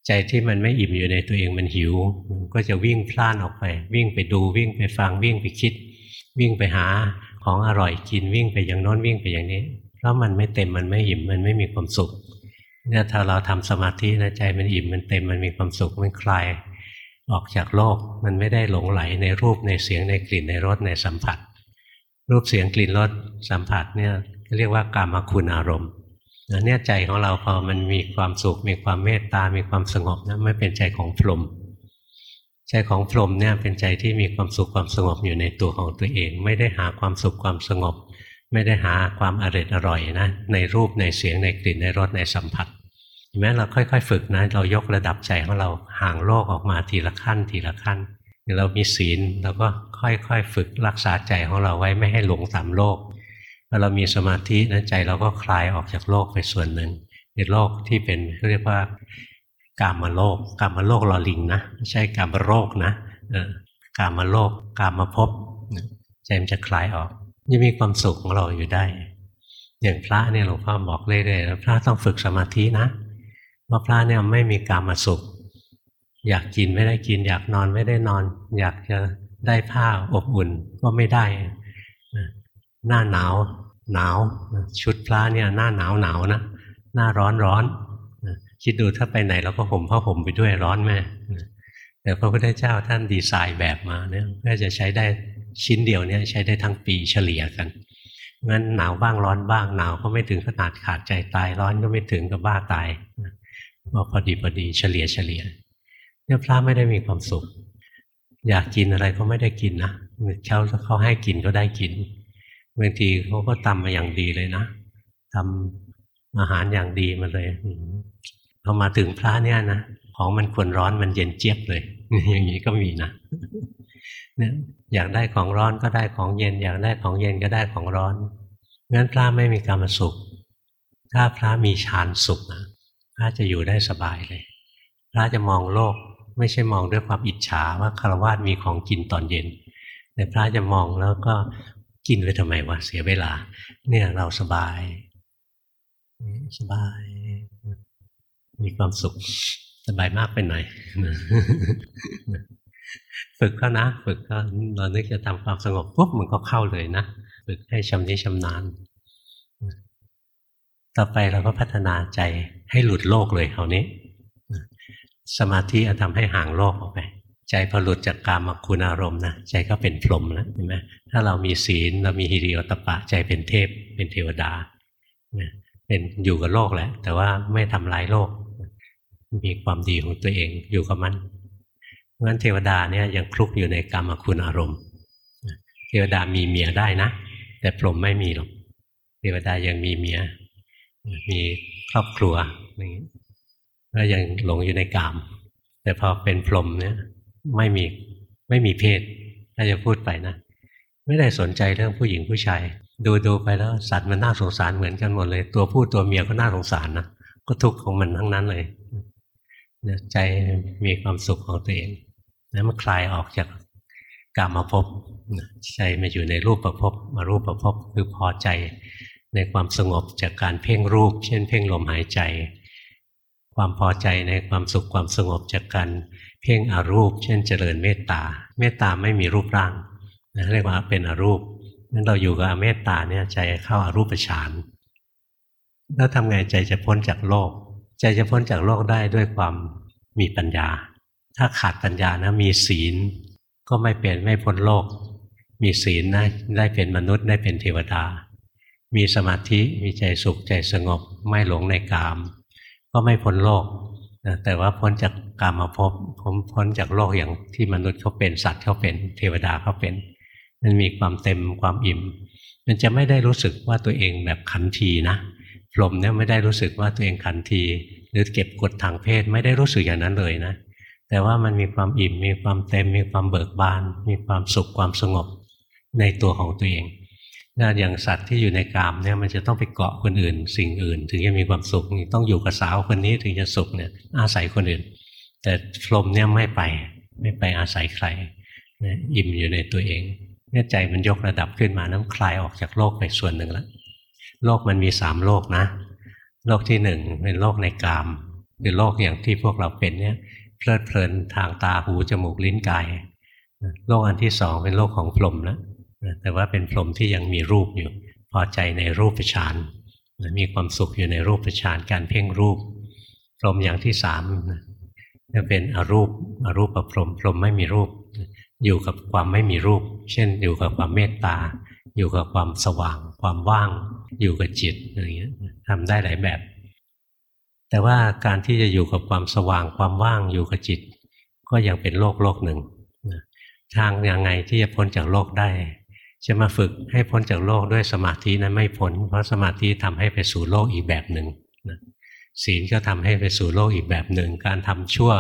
ใจที่มันไม่อิ่มอยู่ในตัวเองมันหิว มันก็จะวิ่งพล่านออกไป วิ่งไปดูวิ่งไปฟังวิ่งไปคิด วิ่งไปหาของอร่อยกินวิ่งไปอย่างโน้นวิ่งไปอย่างนี้ เพราะมันไม่เต็มมันไม่อิ่มมันไม่มีความสุขเนี่ยถ้าเราทำสมาธินะใจมันอิ่มมันเต็มมันมีความสุขมันคลายออกจากโลก มันไม่ได้หลงไหลในรูปในเสียงในกลิ่นในรสในสัมผัส รูปเสียงกลิ่นรสสัมผัสเนี่ยเรียกว่ากามคุณอารมณ์เนี่ยใจของเราพอมันมีความสุข มีความเมตตา มีความสงบนะไม่เป็นใจของพรหมใจของพรหมเนี่ยเป็นใจที่มีความสุขความสงบอยู่ในตัวของตัวเอง ไม่ได้หาความสุขความสงบ ไม่ได้หาความอร่อยอร่อยนะในรูปในเสียงในกลิ่นในรสในสัมผัสแม้เราค่อยๆ ฝึกนะเรายกระดับใจของเราห่างโลกออกมาทีละขั้นทีละขั้นเรามีศีลเราก็ ค่อยๆฝึกรักษาใจของเราไว้ไม่ให้หลงตามโลกพอเรามีสมาธินะใจเราก็คลายออกจากโลกไปส่วนหนึ่งในโลกที่เป็นเรียกว่ากามาโลกกามาโลกลอลิงนะไม่ใช่กามาโรคนะกามาโลกกามาพบใจมันจะคลายออกยังมีความสุขของเราอยู่ได้ อย่างพระเนี่ยหลวงพ่อบอกเรื่อยๆพระต้องฝึกสมาธินะเพราะพระเนี่ยไม่มีกามาสุข อยากกินไม่ได้กิน อยากนอนไม่ได้นอน อยากจะ ได้ผ้าอบอุ่นก็ไม่ได้ หน้าหนาวหนาวชุดพระเนี่ยหน้าหนาวหนาวนะหน้าร้อนร้อนคิดดูถ้าไปไหนเราก็ห่มผ้าห่มไปด้วยร้อนแม่แต่พระพุทธเจ้าท่านดีไซน์แบบมาเนี่ยเพื่อจะใช้ได้ชิ้นเดียวเนี่ยใช้ได้ทั้งปีเฉลี่ยกันงั้นหนาวบ้างร้อนบ้างหนาวก็ไม่ถึงขนาดขาดใจตายร้อนก็ไม่ถึงกับบ้าตายก็พอดีพอดีเฉลี่ยเฉลี่ยเนี่ยพระไม่ได้มีความสุข อยากกินอะไรก็ไม่ได้กินนะเช้าเขาให้กินก็ได้กินบางทีเขาก็ทำมาอย่างดีเลยนะทำอาหารอย่างดีมาเลยพอมาถึงพระเนี่ยนะของมันควรร้อนมันเย็นเจี๊ยบเลย อย่างนี้ก็มีนะเนี่ยอยากได้ของร้อนก็ได้ของเย็น อยากได้ของเย็นก็ได้ของร้อนงั้นพระไม่มีกรรมสุข ถ้าพระมีฌานสุขนะพระจะอยู่ได้สบายเลย พระจะมองโลก ไม่ใช่มองด้วยความอิจฉาว่าคารวะมีของกินตอนเย็นแต่พระจะมองแล้วก็กินไปทำไมวะเสียเวลา เนี่ยเราสบาย สบาย มีความสุข สบายมากไปหน่อยฝึกก็นะ ฝึกก็เรานึกจะทำความสงบปุ๊บมันก็เข้าเลยนะ ฝึกให้ชำนิชำนาญต่อไปเราก็พัฒนาใจให้หลุดโลกเลยคราวนี้ สมาธิจะทำให้ห่างโลกออกไป ใจพอหลุดจากกามคุณอารมณ์นะใจก็เป็นพรหมแล้วเห็นไหมถ้าเรามีศีลเรามีฮิริโอตปะ ใจเป็นเทพ เป็นเทวดาเป็นอยู่กับโลกแหละ แต่ว่าไม่ทำลายโลก มีความดีของตัวเองอยู่กับมันเพราะฉะนั้นเทวดาเนี่ยยังคลุกอยู่ในกรรมคุณอารมณ์ เทวดามีเมียได้นะ แต่พรหมไม่มีหรอก เทวดายังมีเมีย มีครอบครัวอย่างนี่ ก็ยังหลงอยู่ในกาม แต่พอเป็นพรหมเนี่ยไม่มีไม่มีเพศถ้าจะพูดไปนะ ไม่ได้สนใจเรื่องผู้หญิงผู้ชายดูดูไปแล้วสัตว์มันน่าสงสารเหมือนกันหมดเลย ตัวผู้ตัวเมียก็น่าสงสารนะก็ทุกข์ของมันทั้งนั้นเลยใจมีความสุขของตัวเองแล้วมันคลายออกจากกามาพบใจมาอยู่ในรูปประพบมารูปประพบคือพอใจในความสงบจากการเพ่งรูป เช่น เพ่งลมหายใจ ความพอใจในความสุขความสงบจากการเพ่งอรูป เช่นเจริญเมตตา เมตตาไม่มีรูปร่างนะเรียกว่าเป็นอรูปนั้นเราอยู่กับเมตตาเนี่ยใจเข้าอารูปฌานแล้วทำไงใจจะพ้นจากโลก ใจจะพ้นจากโลกได้ด้วยความมีปัญญา ถ้าขาดปัญญานะมีศีลก็ไม่เป็นไม่พ้นโลก มีศีลนะได้เป็นมนุษย์ได้เป็นเทวดา มีสมาธิมีใจสุขใจสงบไม่หลงในกาม ก็ไม่พ้นโลกแต่ว่าพ้นจากกามมาพบผมพ้นจากโลกอย่างที่มนุษย์เขาเป็นสัตว์เขาเป็นเทวดาเขาเป็น มันมีความเต็มความอิ่ม มันจะไม่ได้รู้สึกว่าตัวเองแบบขันทีนะพรมเนี่ยไม่ได้รู้สึกว่าตัวเองขันที หรือเก็บกดทางเพศไม่ได้รู้สึกอย่างนั้นเลยนะ แต่ว่ามันมีความอิ่มมีความเต็มมีความเบิกบาน มีความสุขความสงบในตัวของตัวเอง นะอย่างสัตว์ที่อยู่ในกามเนี่ยมันจะต้องไปเกาะคนอื่น สิ่งอื่น ถึงจะมีความสุขต้องอยู่กับสาวคนนี้ถึงจะสุขเนี่ยอาศัยคนอื่น แต่พรหมเนี่ยไม่ไปไม่ไปอาศัยใครนะอิ่มอยู่ในตัวเองเนี่ยใจมันยกระดับขึ้นมาน้ำคลายออกจากโลกไปส่วนหนึ่งแล้วโลกมันมีสามโลกนะ โลกที่หนึ่งเป็นโลกในกามคือโลกอย่างที่พวกเราเป็นเนี่ยเพลิดเพลินทางตาหูจมูกลิ้นกาย โลกอันที่สองเป็นโลกของพรหมนะ แต่ว่าเป็นพรหมที่ยังมีรูปอยู่ พอใจในรูปฌานมีความสุขอยู่ในรูปฌานการเพ่งรูป พรหมอย่างที่สามจะเป็นอรูปอรูปประพรหมพรหมไม่มีรูป อยู่กับความไม่มีรูป เช่น อยู่กับความเมตตา อยู่กับความสว่าง ความว่าง อยู่กับจิตอะไรเงี้ยทำได้หลายแบบ แต่ว่าการที่จะอยู่กับความสว่าง ความว่างอยู่กับจิต ก็ยังเป็นโลกโลกหนึ่งทางยังไงที่จะพ้นจากโลกได้ จะมาฝึกให้พ้นจากโลกด้วยสมาธินั้นไม่พ้นเพราะสมาธิทำให้ไปสู่โลกอีกแบบหนึ่งศีลก็ทำให้ไปสู่โลกอีกแบบหนึ่ง การทำชั่ว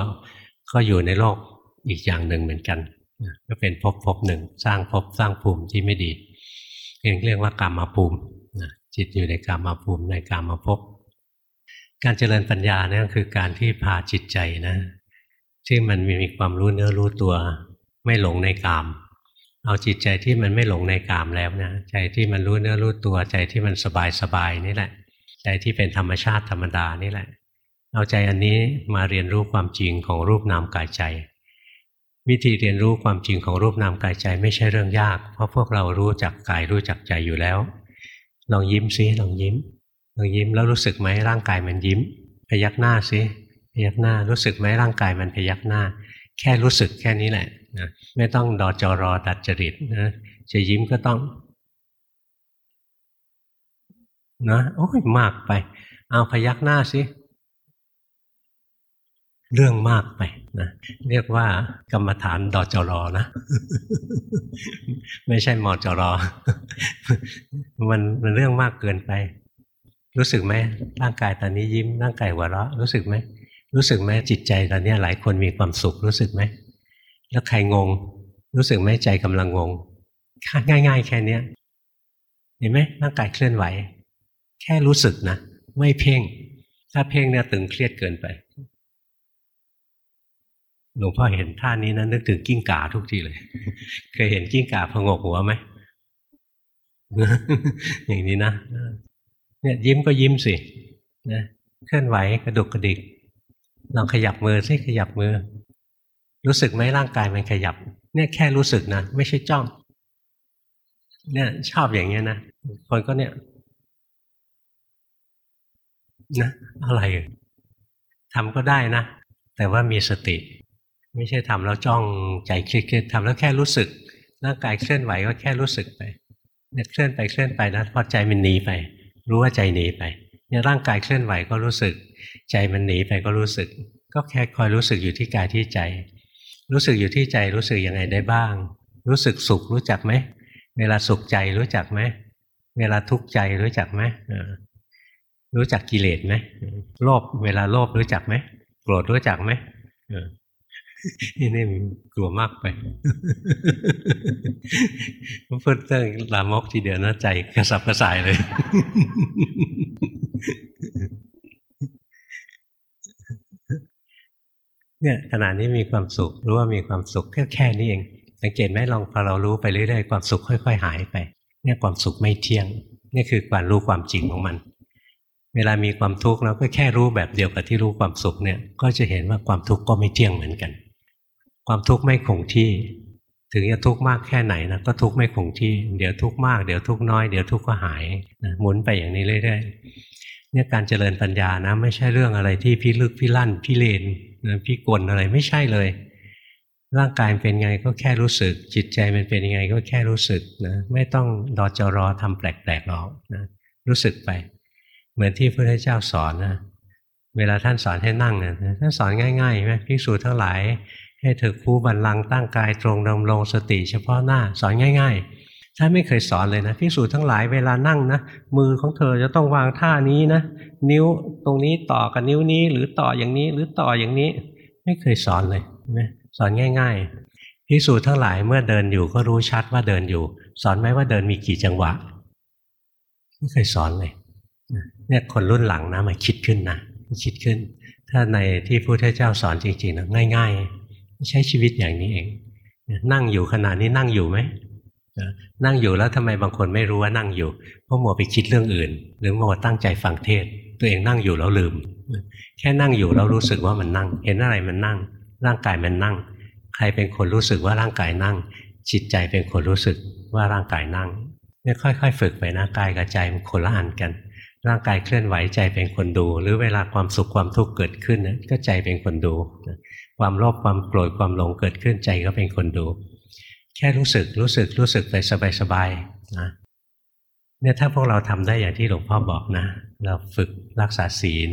ก็อยู่ในโลกอีกอย่างหนึ่งเหมือนกันก็เป็นภพภพหนึ่งสร้างภพสร้างภูมิที่ไม่ดีเรียกว่ากรรมภูมิจิตอยู่ในกรรมภูมิในกรรมภพการเจริญปัญญาเนี่ยคือการที่พาจิตใจนะที่มันมีความรู้เนื้อรู้ตัว ไม่หลงในกาม เอาจิตใจที่มันไม่หลงในกามแล้วนะใจที่มันรู้เนื้อรู้ตัวใจที่มันสบายสบายนี่แหละ ใจที่เป็นธรรมชาติธรรมดานี่แหละ เอาใจอันนี้มาเรียนรู้ความจริงของรูปนามกายใจ วิธีเรียนรู้ความจริงของรูปนามกายใจไม่ใช่เรื่องยาก เพราะพวกเรารู้จักกายรู้จักใจอยู่แล้ว ลองยิ้มซิลองยิ้มลองยิ้มแล้วรู้สึกไหมร่างกายมันยิ้ม พยักหน้าซิพยักหน้ารู้สึกไหมร่างกายมันพยักหน้า แค่รู้สึกแค่นี้แหละ นะไม่ต้องดอจอรอดัดจริตนะจะยิ้มก็ต้องนะโอ้ยมากไป เอาพยักหน้าสิ เรื่องมากไปนะเรียกว่ากรรมฐานดอจรอนะ ไม่ใช่มอจอรอ มันมันเรื่องมากเกินไป รู้สึกไหมร่างกายตอนนี้ยิ้มร่างกายหัวเราะรู้สึกไหมรู้สึกไหมจิตใจตอนนี้หลายคนมีความสุขรู้สึกไหม แล้วใครงง รู้สึกไหมใจกำลังงงง่าย ๆ แค่เนี้ยเห็นไหมร่างกายเคลื่อนไหว แค่รู้สึกนะ ไม่เพ่ง ถ้าเพ่งเนี่ยตึงเครียดเกินไปหลวงพ่อเห็นท่านี้นะนึกถึงกิ้งก่าทุกทีเลย เคยเห็นกิ้งก่าพงกหัวไหมอย่างนี้นะเนี่ยยิ้มก็ยิ้มสินะเคลื่อนไหวกระดุกกระดิกลองขยับมือสิขยับมือ รู้สึกไหมร่างกายมันขยับ เนี่ยแค่รู้สึกนะไม่ใช่จ้อง เนี่ยชอบอย่างเงี้ยนะคนก็เนี่ย นะอะไรทำก็ได้นะ แต่ว่ามีสติ ไม่ใช่ทำแล้วจ้องใจเครียดๆทำแล้วแค่รู้สึกร่างกายเคลื่อนไหวก็แค่รู้สึกไปเนี่ยเคลื่อนไปเคลื่อนไปนะพอใจมันหนีไป รู้ว่าใจหนีไปเนี่ยร่างกายเคลื่อนไหวก็รู้สึก ใจมันหนีไปก็รู้สึก ก็แค่คอยรู้สึกอยู่ที่กายที่ใจ รู้สึกอยู่ที่ใจรู้สึกยังไงได้บ้าง รู้สึกสุขรู้จักไหมเวลาสุขใจรู้จักไหมเวลาทุกข์ใจรู้จักไหมรู้จักกิเลสไหมโลภเวลาโลภรู้จักไหมโกรธรู้จักไหมนี่นี่กลัวมากไปเพื่อนเต้งลามกทีเดียวนะใจกระสับกระส่ายเลย เนี่ยขณะนี้มีความสุขรู้ว่ามีความสุขแค่แค่นี้เอง สังเกตไหมลองพอเรารู้ไปเรื่อยๆความสุขค่อย ๆ หายไป เนี่ยความสุขไม่เที่ยง นี่คือการรู้ความจริงของมัน เวลามีความทุกข์เราก็แค่รู้แบบเดียวกับที่รู้ความสุขเนี่ยก็จะเห็นว่าความทุกข์ก็ไม่เที่ยงเหมือนกัน ความทุกข์ไม่คงที่ ถึงจะทุกข์มากแค่ไหนนะก็ทุกข์ไม่คงที่ เดี๋ยวทุกข์มากเดี๋ยวทุกข์น้อยเดี๋ยวทุกข์ก็หายนะหมุนไปอย่างนี้เรื่อยๆ เนี่ยการเจริญปัญญานะ ไม่ใช่เรื่องอะไรที่พิลึกพิลั่นพิเลนนะพิกลอะไรไม่ใช่เลย ร่างกายเป็นไงก็แค่รู้สึก จิตใจมันเป็นยังไงก็แค่รู้สึกนะไม่ต้องดอจรอทำแปลกๆหรอกนะรู้สึกไป เหมือนที่พระพุทธเจ้าสอนนะเวลาท่านสอนให้นั่งนะท่านสอนง่ายๆไหมภิกษุทั้งหลาย ให้ถึกผู้บันลังตั้งกายตรงดำรงสติเฉพาะหน้าสอนง่าย ๆ ท่านไม่เคยสอนเลยนะภิกษุทั้งหลายเวลานั่งนะมือของเธอจะต้องวางท่านี้นะนิ้วตรงนี้ต่อกับนิ้วนี้ หรือต่ออย่างนี้หรือต่ออย่างนี้ ไม่เคยสอนเลยนะสอนง่าย ๆพิสูจน์ทั้งหลายเมื่อเดินอยู่ก็รู้ชัดว่าเดินอยู่ สอนไหมว่าเดินมีกี่จังหวะไม่เคยสอนเลยเนี่ยคนรุ่นหลังนะมาคิดขึ้นนะคิดขึ้น ถ้าในที่พระพุทธเจ้าสอนจริงๆนะง่าย ๆ ใช้ชีวิตอย่างนี้เอง นั่งอยู่ขณะนี้นั่งอยู่ไหม นั่งอยู่แล้วทำไมบางคนไม่รู้ว่านั่งอยู่เพราะมัวไปคิดเรื่องอื่น หรือมัวตั้งใจฟังเทศ ตัวเองนั่งอยู่แล้วลืม แค่นั่งอยู่แล้วรู้สึกว่ามันนั่ง เห็นอะไรมันนั่ง ร่างกายมันนั่ง ใครเป็นคนรู้สึกว่าร่างกายนั่ง จิตใจเป็นคนรู้สึกว่าร่างกายนั่งเนี่ยค่อย ๆ ฝึกไปนะกายกับใจมันคนละอันกัน ร่างกายเคลื่อนไหวใจเป็นคนดู หรือเวลาความสุขความทุกข์เกิดขึ้นนะก็ใจเป็นคนดู ความโลภความโกรธความหลงเกิดขึ้นใจก็เป็นคนดู แค่รู้สึกรู้สึกรู้สึกไปสบายๆนะเนี่ยถ้าพวกเราทำได้อย่างที่หลวงพ่อบอกนะ เราฝึกรักษาศีล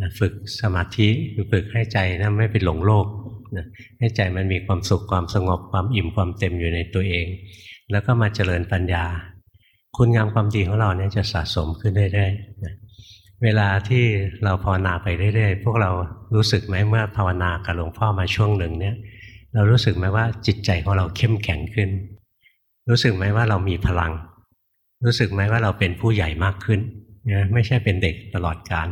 นะฝึกสมาธิฝึกให้ใจนะไม่ไปหลงโลกนะให้ใจมันมีความสุขความสงบความอิ่มความเต็มอยู่ในตัวเอง แล้วก็มาเจริญปัญญา คุณงามความดีของเราเนี่ยจะสะสมขึ้นเรื่อยๆนะเวลาที่เราภาวนาไปเรื่อยๆ พวกเรารู้สึกไหมเมื่อภาวนากับหลวงพ่อมาช่วงหนึ่งเนี่ย เรารู้สึกไหมว่าจิตใจของเราเข้มแข็งขึ้น รู้สึกไหมว่าเรามีพลัง รู้สึกไหมว่าเราเป็นผู้ใหญ่มากขึ้นนะไม่ใช่เป็นเด็กตลอดกาล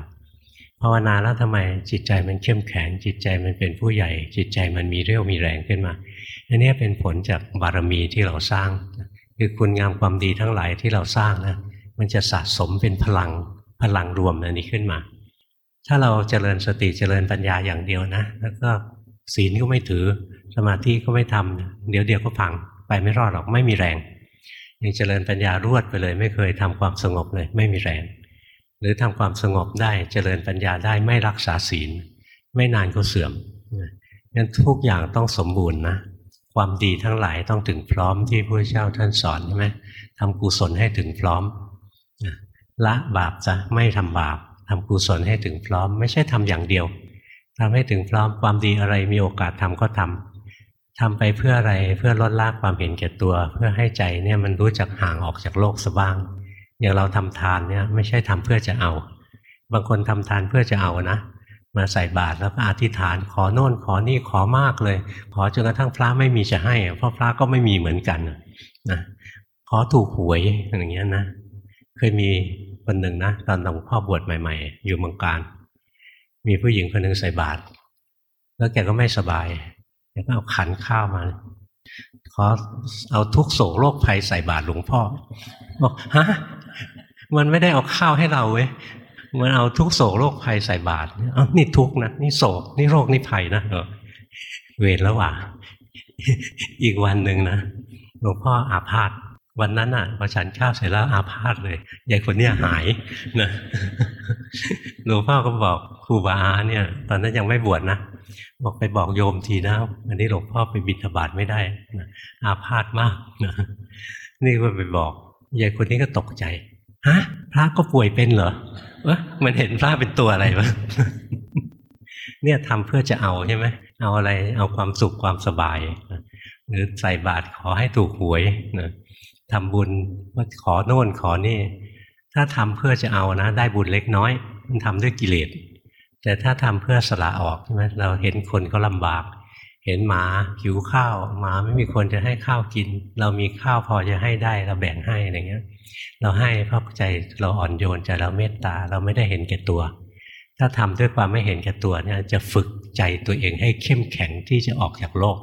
ภาวนาแล้วทำไมจิตใจมันเข้มแข็ง จิตใจมันเป็นผู้ใหญ่ จิตใจมันมีเรี่ยวมีแรงขึ้นมาอันนี้เป็นผลจากบารมีที่เราสร้าง คือคุณงามความดีทั้งหลายที่เราสร้างนะมันจะสะสมเป็นพลังพลังรวมอันนี้ขึ้นมา ถ้าเราเจริญสติเจริญปัญญาอย่างเดียวนะ แล้วก็ ศีลก็ไม่ถือ สมาธิก็ไม่ทำเดี๋ยวเดียวก็พังไปไม่รอดหรอกไม่มีแรงยังเจริญปัญญารวดไปเลย ไม่เคยทำความสงบเลย ไม่มีแรง หรือทำความสงบได้เจริญปัญญาได้ไม่รักษาศีล ไม่นานก็เสื่อมงั้นทุกอย่างต้องสมบูรณ์นะความดีทั้งหลายต้องถึงพร้อมที่พระเจ้าท่านสอนใช่ไหมทำกุศลให้ถึงพร้อมละบาปจะไม่ทำบาปทำกุศลให้ถึงพร้อม ไม่ใช่ทำอย่างเดียว ทำให้ถึงพร้อมความดีอะไรมีโอกาสทำก็ทำทำไปเพื่ออะไรเพื่อลดละความเห็นแก่ตัว เพื่อให้ใจเนี่ยมันรู้จักห่างออกจากโลกสบ้าง อย่างเราทำทานเนี่ยไม่ใช่ทำเพื่อจะเอา บางคนทำทานเพื่อจะเอานะ มาใส่บาตรแล้วก็อธิษฐานขอโน่นขอนี่ขอมากเลย ขอจนกระทั่งพระไม่มีจะให้ เพราะพระก็ไม่มีเหมือนกันนะขอถูกหวยอย่างเงี้ยนะ เคยมีคนหนึ่งนะ ตอนหลวงพ่อบวชใหม่ ๆ อยู่เมืองการ มีผู้หญิงคนหนึ่งใส่บาตรแล้วแกก็ไม่สบายแกก็เอาขันข้าวมา ขอเอาทุกโศกโรคภัยใส่บาตรหลวงพ่อบอกฮะมันไม่ได้เอาข้าวให้เราเว้ยมันเอาทุกโศกโรคภัยใส่บาตรอ้านี่ทุกนะนี่โศกนี่โรคนี่ภัยนะเวรแล้วว่ะอีกวันหนึ่งนะหลวงพ่ออาพาธ วันนั้นอะพอฉันข้าวเสร็จแล้วอาพาธเลยยายคนเนี้ยหายนะหลวงพ่อก็บอกครูบาอาเนี่ย ตอนนั้นยังไม่บวชนะบอกไปบอกโยมทีนะอันนี้หลวงพ่อไปบิณฑบาตไม่ได้นะอาพาธมากนะนี่ก็ไปบอกยายคนนี้ก็ตกใจฮะพระก็ป่วยเป็นเหรอเออมันเห็นพระเป็นตัวอะไรวะเนี่ยทำเพื่อจะเอาใช่ไหมเอาอะไรเอาความสุขความสบาย หรือใส่บาตรขอให้ถูกหวยนะ ทำบุญว่าขอโน่นขอนี่ ถ้าทำเพื่อจะเอานะ ได้บุญเล็กน้อย มันทำด้วยกิเลสแต่ถ้าทำเพื่อสละออกใช่ไหมเราเห็นคนเขาลาบาก เห็นหมาหิวข้าวหมาไม่มีคนจะให้ข้าวกิน เรามีข้าวพอจะให้ได้เราแบ่งให้อะไรเงี้ย เราให้เพราะใจเราอ่อนโยนใจเราเมตตา เราไม่ได้เห็นแก่ตัว ถ้าทำด้วยความไม่เห็นแก่ตัวเนี่ยจะฝึกใจตัวเองให้เข้มแข็งที่จะออกจากโลก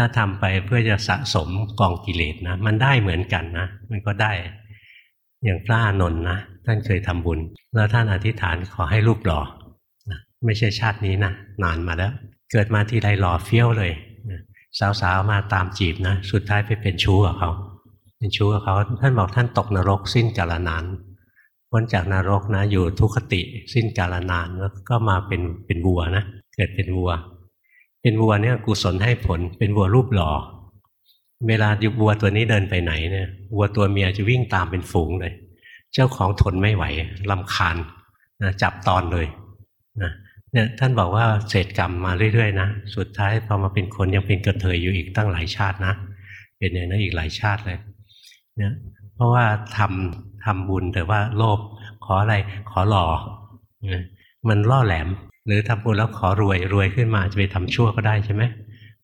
ถ้าทำไปเพื่อจะสะสมกองกิเลสนะ มันได้เหมือนกันนะ มันก็ได้ อย่างพระอนนท์นะ ท่านเคยทำบุญ แล้วท่านอธิษฐานขอให้รูปหล่อนะไม่ใช่ชาตินี้นะนานมาแล้ว เกิดมาทีไรหล่อเฟี้ยวเลยสาวๆมาตามจีบนะ สุดท้ายไปเป็นชู้กับเขาเป็นชู้กับเขาท่านบอกท่านตกนรกสิ้นกาลนานพ้นจากนรกนะ อยู่ทุคติสิ้นกาลนานแล้วก็มาเป็นเป็นวัวนะ เกิดเป็นวัว เป็นวัวเนี่ยกุศลให้ผล เป็นวัวรูปหล่อ เวลาวัวตัวนี้เดินไปไหนเนี่ยวัวตัวเมียจะวิ่งตามเป็นฝูงเลย เจ้าของทนไม่ไหวลำคาญนะจับตอนเลยนะเนี่ยท่านบอกว่าเศษกรรมมาเรื่อยๆนะสุดท้ายพอมาเป็นคนยังเป็นกระเทยอยู่อีกตั้งหลายชาตินะ เป็นอย่างนั้นอีกหลายชาติเลยเนี่ยเพราะว่าทำทำบุญแต่ว่าโลภขออะไรขอหล่อมันล่อแหลม หรือทำบุญแล้วขอรวยรวยขึ้นมาจะไปทำชั่วก็ได้ใช่ไหม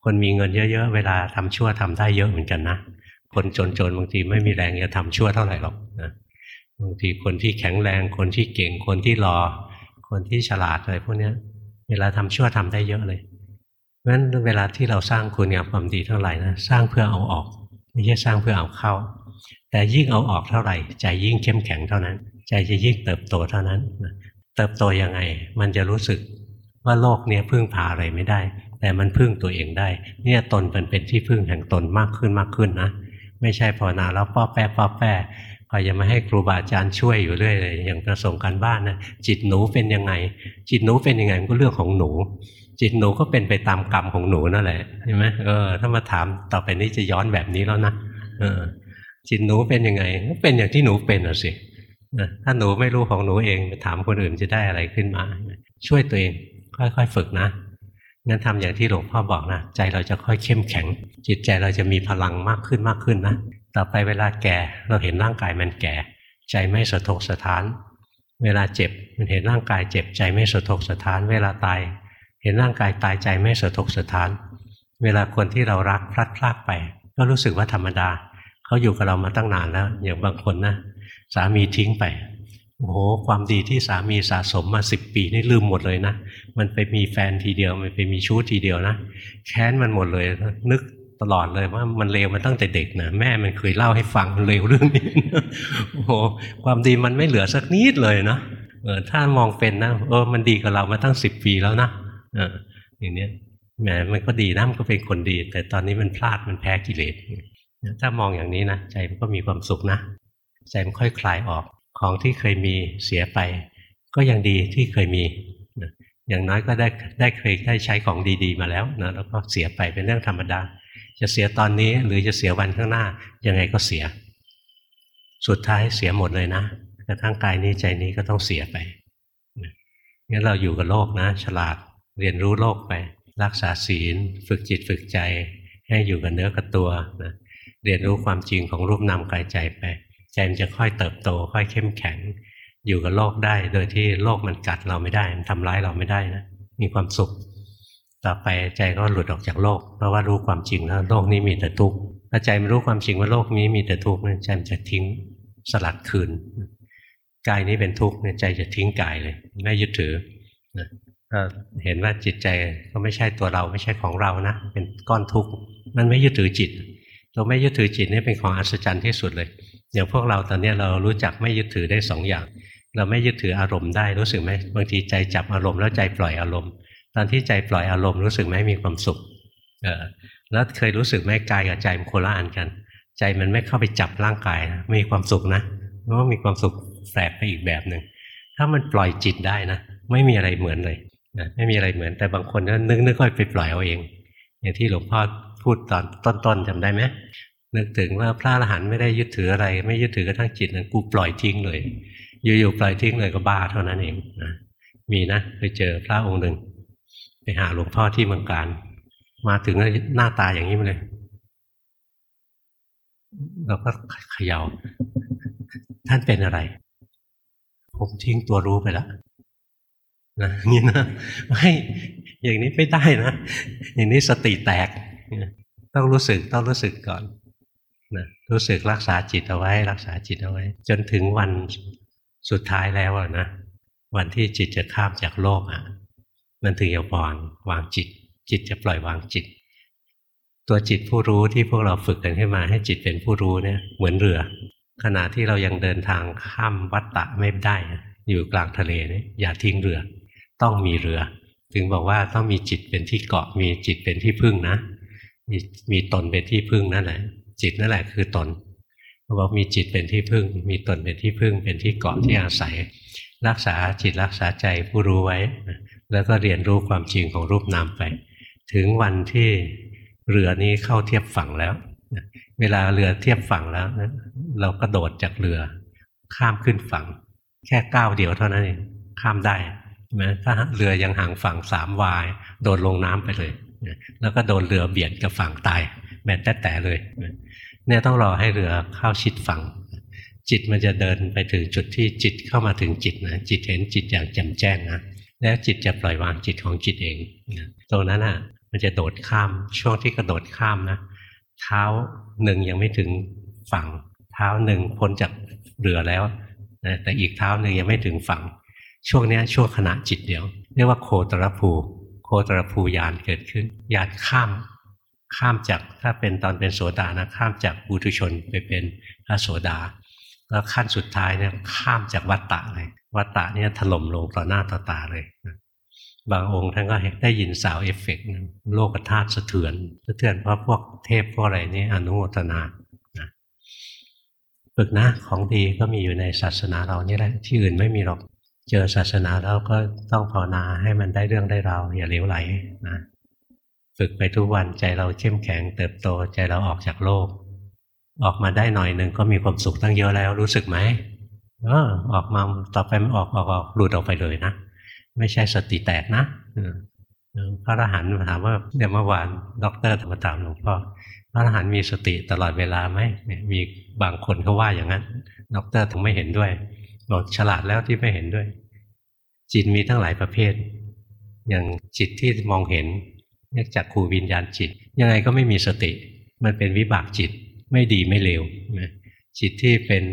คนมีเงินเยอะๆ เวลาทำชั่วทำได้เยอะเหมือนกันนะคนจนๆบางทีไม่มีแรงจะทำชั่วเท่าไหร่หรอกนะบางทีคนที่แข็งแรงคนที่เก่งคนที่รอ คนที่ฉลาดอะไรพวกนี้เวลาทำชั่วทำได้เยอะเลยเพราะฉะนั้นเวลาที่เราสร้างคุณงามความดีเท่าไหร่นะสร้างเพื่อเอาออกไม่ใช่สร้างเพื่อเอาเข้า แต่ยิ่งเอาออกเท่าไหร่ใจยิ่งเข้มแข็งเท่านั้น ใจจะยิ่งเติบโตเท่านั้น เติบโตยังไง มันจะรู้สึกว่าโลกนี้พึ่งพาอะไรไม่ได้ แต่มันพึ่งตัวเองได้ เนี่ยตนเป็นเป็นที่พึ่งแห่งตนมากขึ้นมากขึ้นนะไม่ใช่ภาวนาแล้วป้อแป้ป้อแป้คอยจะมาให้ครูบาอาจารย์ช่วยอยู่เรื่อยเลยอย่างประสงค์การบ้านนะจิตหนูเป็นยังไง จิตหนูเป็นยังไงมันก็เรื่องของหนู จิตหนูก็เป็นไปตามกรรมของหนูนั่นแหละใช่ไหมเออถ้ามาถามต่อไปนี้จะย้อนแบบนี้แล้วนะเออจิตหนูเป็นยังไงก็เป็นอย่างที่หนูเป็นอะสิ ถ้าหนูไม่รู้ของหนูเองถามคนอื่นจะได้อะไรขึ้นมา ช่วยตัวเองค่อยๆฝึกนะงั้นทำอย่างที่หลวงพ่อบอกนะใจเราจะค่อยเข้มแข็ง จิตใจเราจะมีพลังมากขึ้นมากขึ้นนะต่อไปเวลาแก่เราเห็นร่างกายมันแก่ ใจไม่สะทกสะท้าน เวลาเจ็บมันเห็นร่างกายเจ็บใจไม่สะทกสะท้าน เวลาตาย เห็นร่างกายตายใจไม่สะทกสะท้าน เวลาคนที่เรารักพลัดพรากไป ก็รู้สึกว่าธรรมดาเขาอยู่กับเรามาตั้งนานแล้วอย่างบางคนนะ สามีทิ้งไปโอ้โหความดีที่สามีสะสมมาสิบปีนี่ลืมหมดเลยนะ มันไปมีแฟนทีเดียว มันไปมีชู้ทีเดียวนะแค้นมันหมดเลย นึกตลอดเลยว่ามันเลวมาตั้งแต่เด็กนะแม่มันเคยเล่าให้ฟังเลวเรื่องนี้โอ้โหความดีมันไม่เหลือสักนิดเลยนะเออถ้ามองเป็นนะเออมันดีกับเรามาตั้งสิบปีแล้วนะเอออย่างเนี้ยแหมมันก็ดีนะมันก็เป็นคนดี แต่ตอนนี้มันพลาดมันแพ้กิเลสถ้ามองอย่างนี้นะใจมันก็มีความสุขนะ ใจมันค่อยคลายออกของที่เคยมีเสียไป ก็ยังดีที่เคยมีอย่างน้อยก็ได้ได้เคยได้ใช้ของดี ๆ มาแล้วนะแล้วก็เสียไปเป็นเรื่องธรรมดา จะเสียตอนนี้หรือจะเสียวันข้างหน้า ยังไงก็เสีย สุดท้ายเสียหมดเลยนะกระทั่งกายนี้ใจนี้ก็ต้องเสียไปงั้นเราอยู่กับโลกนะ ฉลาดเรียนรู้โลกไป รักษาศีล ฝึกจิตฝึกใจ ให้อยู่กับเนื้อกับตัวนะเรียนรู้ความจริงของรูปนามกายใจไป ใจมันจะค่อยเติบโต ค่อยเข้มแข็ง อยู่กับโลกได้ โดยที่โลกมันกัดเราไม่ได้มันทำร้ายเราไม่ได้นะมีความสุข ต่อไปใจก็หลุดออกจากโลก เพราะว่ารู้ความจริงแล้วโลกนี้มีแต่ทุกข์ถ้าใจมันรู้ความจริงว่าโลกนี้มีแต่ทุกข์นี่ยใจมันจะทิ้งสลัดคืนกายนี้เป็นทุกข์ใจจะทิ้งกายเลยไม่ยึดถือนะเห็นว่าจิตใจก็ไม่ใช่ตัวเราไม่ใช่ของเรานะ เป็นก้อนทุกข์มันไม่ยึดถือจิตตัวไม่ยึดถือจิตนี่เป็นของอัศจรรย์ที่สุดเลย อย่างพวกเราตอนนี้เรารู้จักไม่ยึดถือได้สองอย่าง เราไม่ยึดถืออารมณ์ได้รู้สึกไหมบางทีใจจับอารมณ์แล้วใจปล่อยอารมณ์ ตอนที่ใจปล่อยอารมณ์รู้สึกไหมมีความสุขเออแล้วเคยรู้สึกไหมกายกับใจมันโคละอันกัน ใจมันไม่เข้าไปจับร่างกายนะมีความสุขนะเพราะมีความสุขแปลกไปอีกแบบหนึ่งถ้ามันปล่อยจิตได้นะไม่มีอะไรเหมือนเลยนะไม่มีอะไรเหมือนแต่บางคนก็นึกนึกค่อยไปปล่อยเอาเอง อย่างที่หลวงพ่อพูดตอนต้นๆจำได้ไหม นึกถึงว่าพระอรหันต์ไม่ได้ยึดถืออะไร ไม่ยึดถือกระทั่งจิตนะกูปล่อยทิ้งเลย อยู่ๆปล่อยทิ้งเลยก็บ้าเท่านั้นเองนะมีนะไปเจอพระองค์หนึ่ง ไปหาหลวงพ่อที่เมืองการ มาถึงหน้าตาอย่างนี้มาเลยเราก็เขยา่า ท่านเป็นอะไร ผมทิ้งตัวรู้ไปแล้วนะนี่นะไม่อย่างนี้ไม่ได้นะ อย่างนี้สติแตก ต้องรู้สึกต้องรู้สึกก่อน รู้สึกรักษาจิตเอาไว้ รักษาจิตเอาไว้ จนถึงวันสุดท้ายแล้วนะวันที่จิตจะข้ามจากโลกอะ มันถึงจะวางวางจิต จิตจะปล่อยวางจิต ตัวจิตผู้รู้ที่พวกเราฝึกกันขึ้นมา ให้จิตเป็นผู้รู้เนี่ยเหมือนเรือ ขณะที่เรายังเดินทางข้ามวัฏฏะไม่ได้ อยู่กลางทะเลนี่อย่าทิ้งเรือ ต้องมีเรือ ถึงบอกว่าต้องมีจิตเป็นที่เกาะมีจิตเป็นที่พึ่งนะ มีมีตนเป็นที่พึ่งนั่นแหละ จิตนั่นแหละคือตนบอกมีจิตเป็นที่พึ่ง มีตนเป็นที่พึ่ง เป็นที่เกาะที่อาศัย รักษาจิตรักษาใจผู้รู้ไว้ แล้วก็เรียนรู้ความจริงของรูปนามไป ถึงวันที่เรือนี้เข้าเทียบฝั่งแล้ว เวลาเรือเทียบฝั่งแล้วเราก็โดดจากเรือ ข้ามขึ้นฝั่ง แค่ก้าวเดียวเท่านั้นเองข้ามได้ถ้าเรือยังห่างฝั่งสามวาย โดดลงน้ำไปเลย แล้วก็โดนเรือเบียดกับฝั่งตาย แบนแต่แต่เลยเนี่ยต้องรอให้เรือเข้าชิดฝั่ง จิตมันจะเดินไปถึงจุดที่จิตเข้ามาถึงจิตนะจิตเห็นจิตอย่างแจ่มแจ้งนะแล้วจิตจะปล่อยวางจิตของจิตเองตรงนั้นอะ มันจะโดดข้ามช่วงที่กระโดดข้ามนะเท้าหนึ่งยังไม่ถึงฝั่ง เท้าหนึ่งพ้นจากเรือแล้วนะแต่อีกเท้าหนึ่งยังไม่ถึงฝั่ง ช่วงนี้ช่วงขณะจิตเดียว เรียกว่าโคตรภู โคตรภูยานเกิดขึ้นยานข้าม ข้ามจากถ้าเป็นตอนเป็นโสดานะข้ามจากบุตุชนไปเป็นพระโสดา แล้วขั้นสุดท้ายเนี่ยข้ามจากวัฏฏะเลยวัฏฏะเนี่ยถล่มลงต่อหน้าต่อตาเลยบางองค์ท่านก็ได้ยิน sound effect โลกธาตุสะเทือนสะเทือนเพราะพวกเทพพวกอะไรนี่อนุโมทนาฝึกนะของดีก็มีอยู่ในศาสนาเรานี่แหละที่อื่นไม่มีหรอกเจอศาสนาแล้วก็ต้องภาวนาให้มันได้เรื่องได้ราวอย่าเหลวไหลนะ ฝึกไปทุกวันใจเราเข้มแข็งเติบโตใจเราออกจากโลก ออกมาได้หน่อยหนึ่งก็มีความสุขตั้งเยอะแล้วรู้สึกไหมเออออกมาต่อไปมันออกออกออกหลุดออกไปเลยนะ ไม่ใช่สติแตกนะพระอรหันต์ถามว่าเดี๋ยวเมื่อวานด็อกเตอร์มาถามหลวงพ่อพระอรหันต์มีสติตลอดเวลาไหมมีบางคนเขาว่าอย่างนั้นด็อกเตอร์ถึงไม่เห็นด้วยบอกฉลาดแล้วที่ไม่เห็นด้วย จิตมีทั้งหลายประเภท อย่างจิตที่มองเห็น เรียกจากครูวิญญาณจิต ยังไงก็ไม่มีสติ มันเป็นวิบากจิตไม่ดีไม่เลวจิตที่เป็น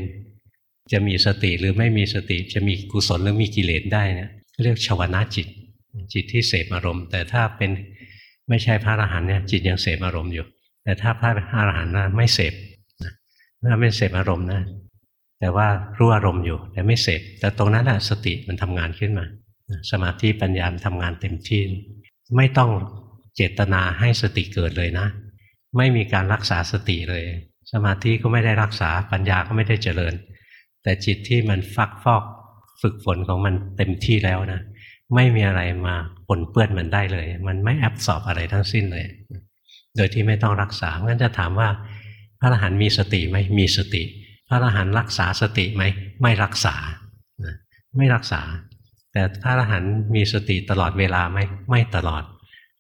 จะมีสติหรือไม่มีสติจะมีกุศลหรือมีกิเลสได้เนี่ยเรียกชวนาจิต จิตที่เสพอารมณ์ แต่ถ้าเป็นไม่ใช่พระอรหันต์เนี่ยจิตยังเสพอารมณ์อยู่ แต่ถ้าพระอรหันต์นะไม่เสพนะไม่เสพอารมณ์นะแต่ว่ารู้อารมณ์อยู่ แต่ไม่เสพแต่ตรงนั้นอะสติมันทำงานขึ้นมา สมาธิปัญญาทำงานเต็มที่ ไม่ต้อง เจตนาให้สติเกิดเลยนะ ไม่มีการรักษาสติเลย สมาธิก็ไม่ได้รักษาปัญญาก็ไม่ได้เจริญ แต่จิตที่มันฟักฟอกฝึกฝนของมันเต็มที่แล้วนะ ไม่มีอะไรมาปนเปื้อนมันได้เลย มันไม่แอบสอบอะไรทั้งสิ้นเลย โดยที่ไม่ต้องรักษางั้นจะถามว่า พระอรหันต์มีสติไหมมีสติ พระอรหันต์รักษาสติไหมไม่รักษาไม่รักษา แต่พระอรหันต์มีสติตลอดเวลาไหมไม่ตลอด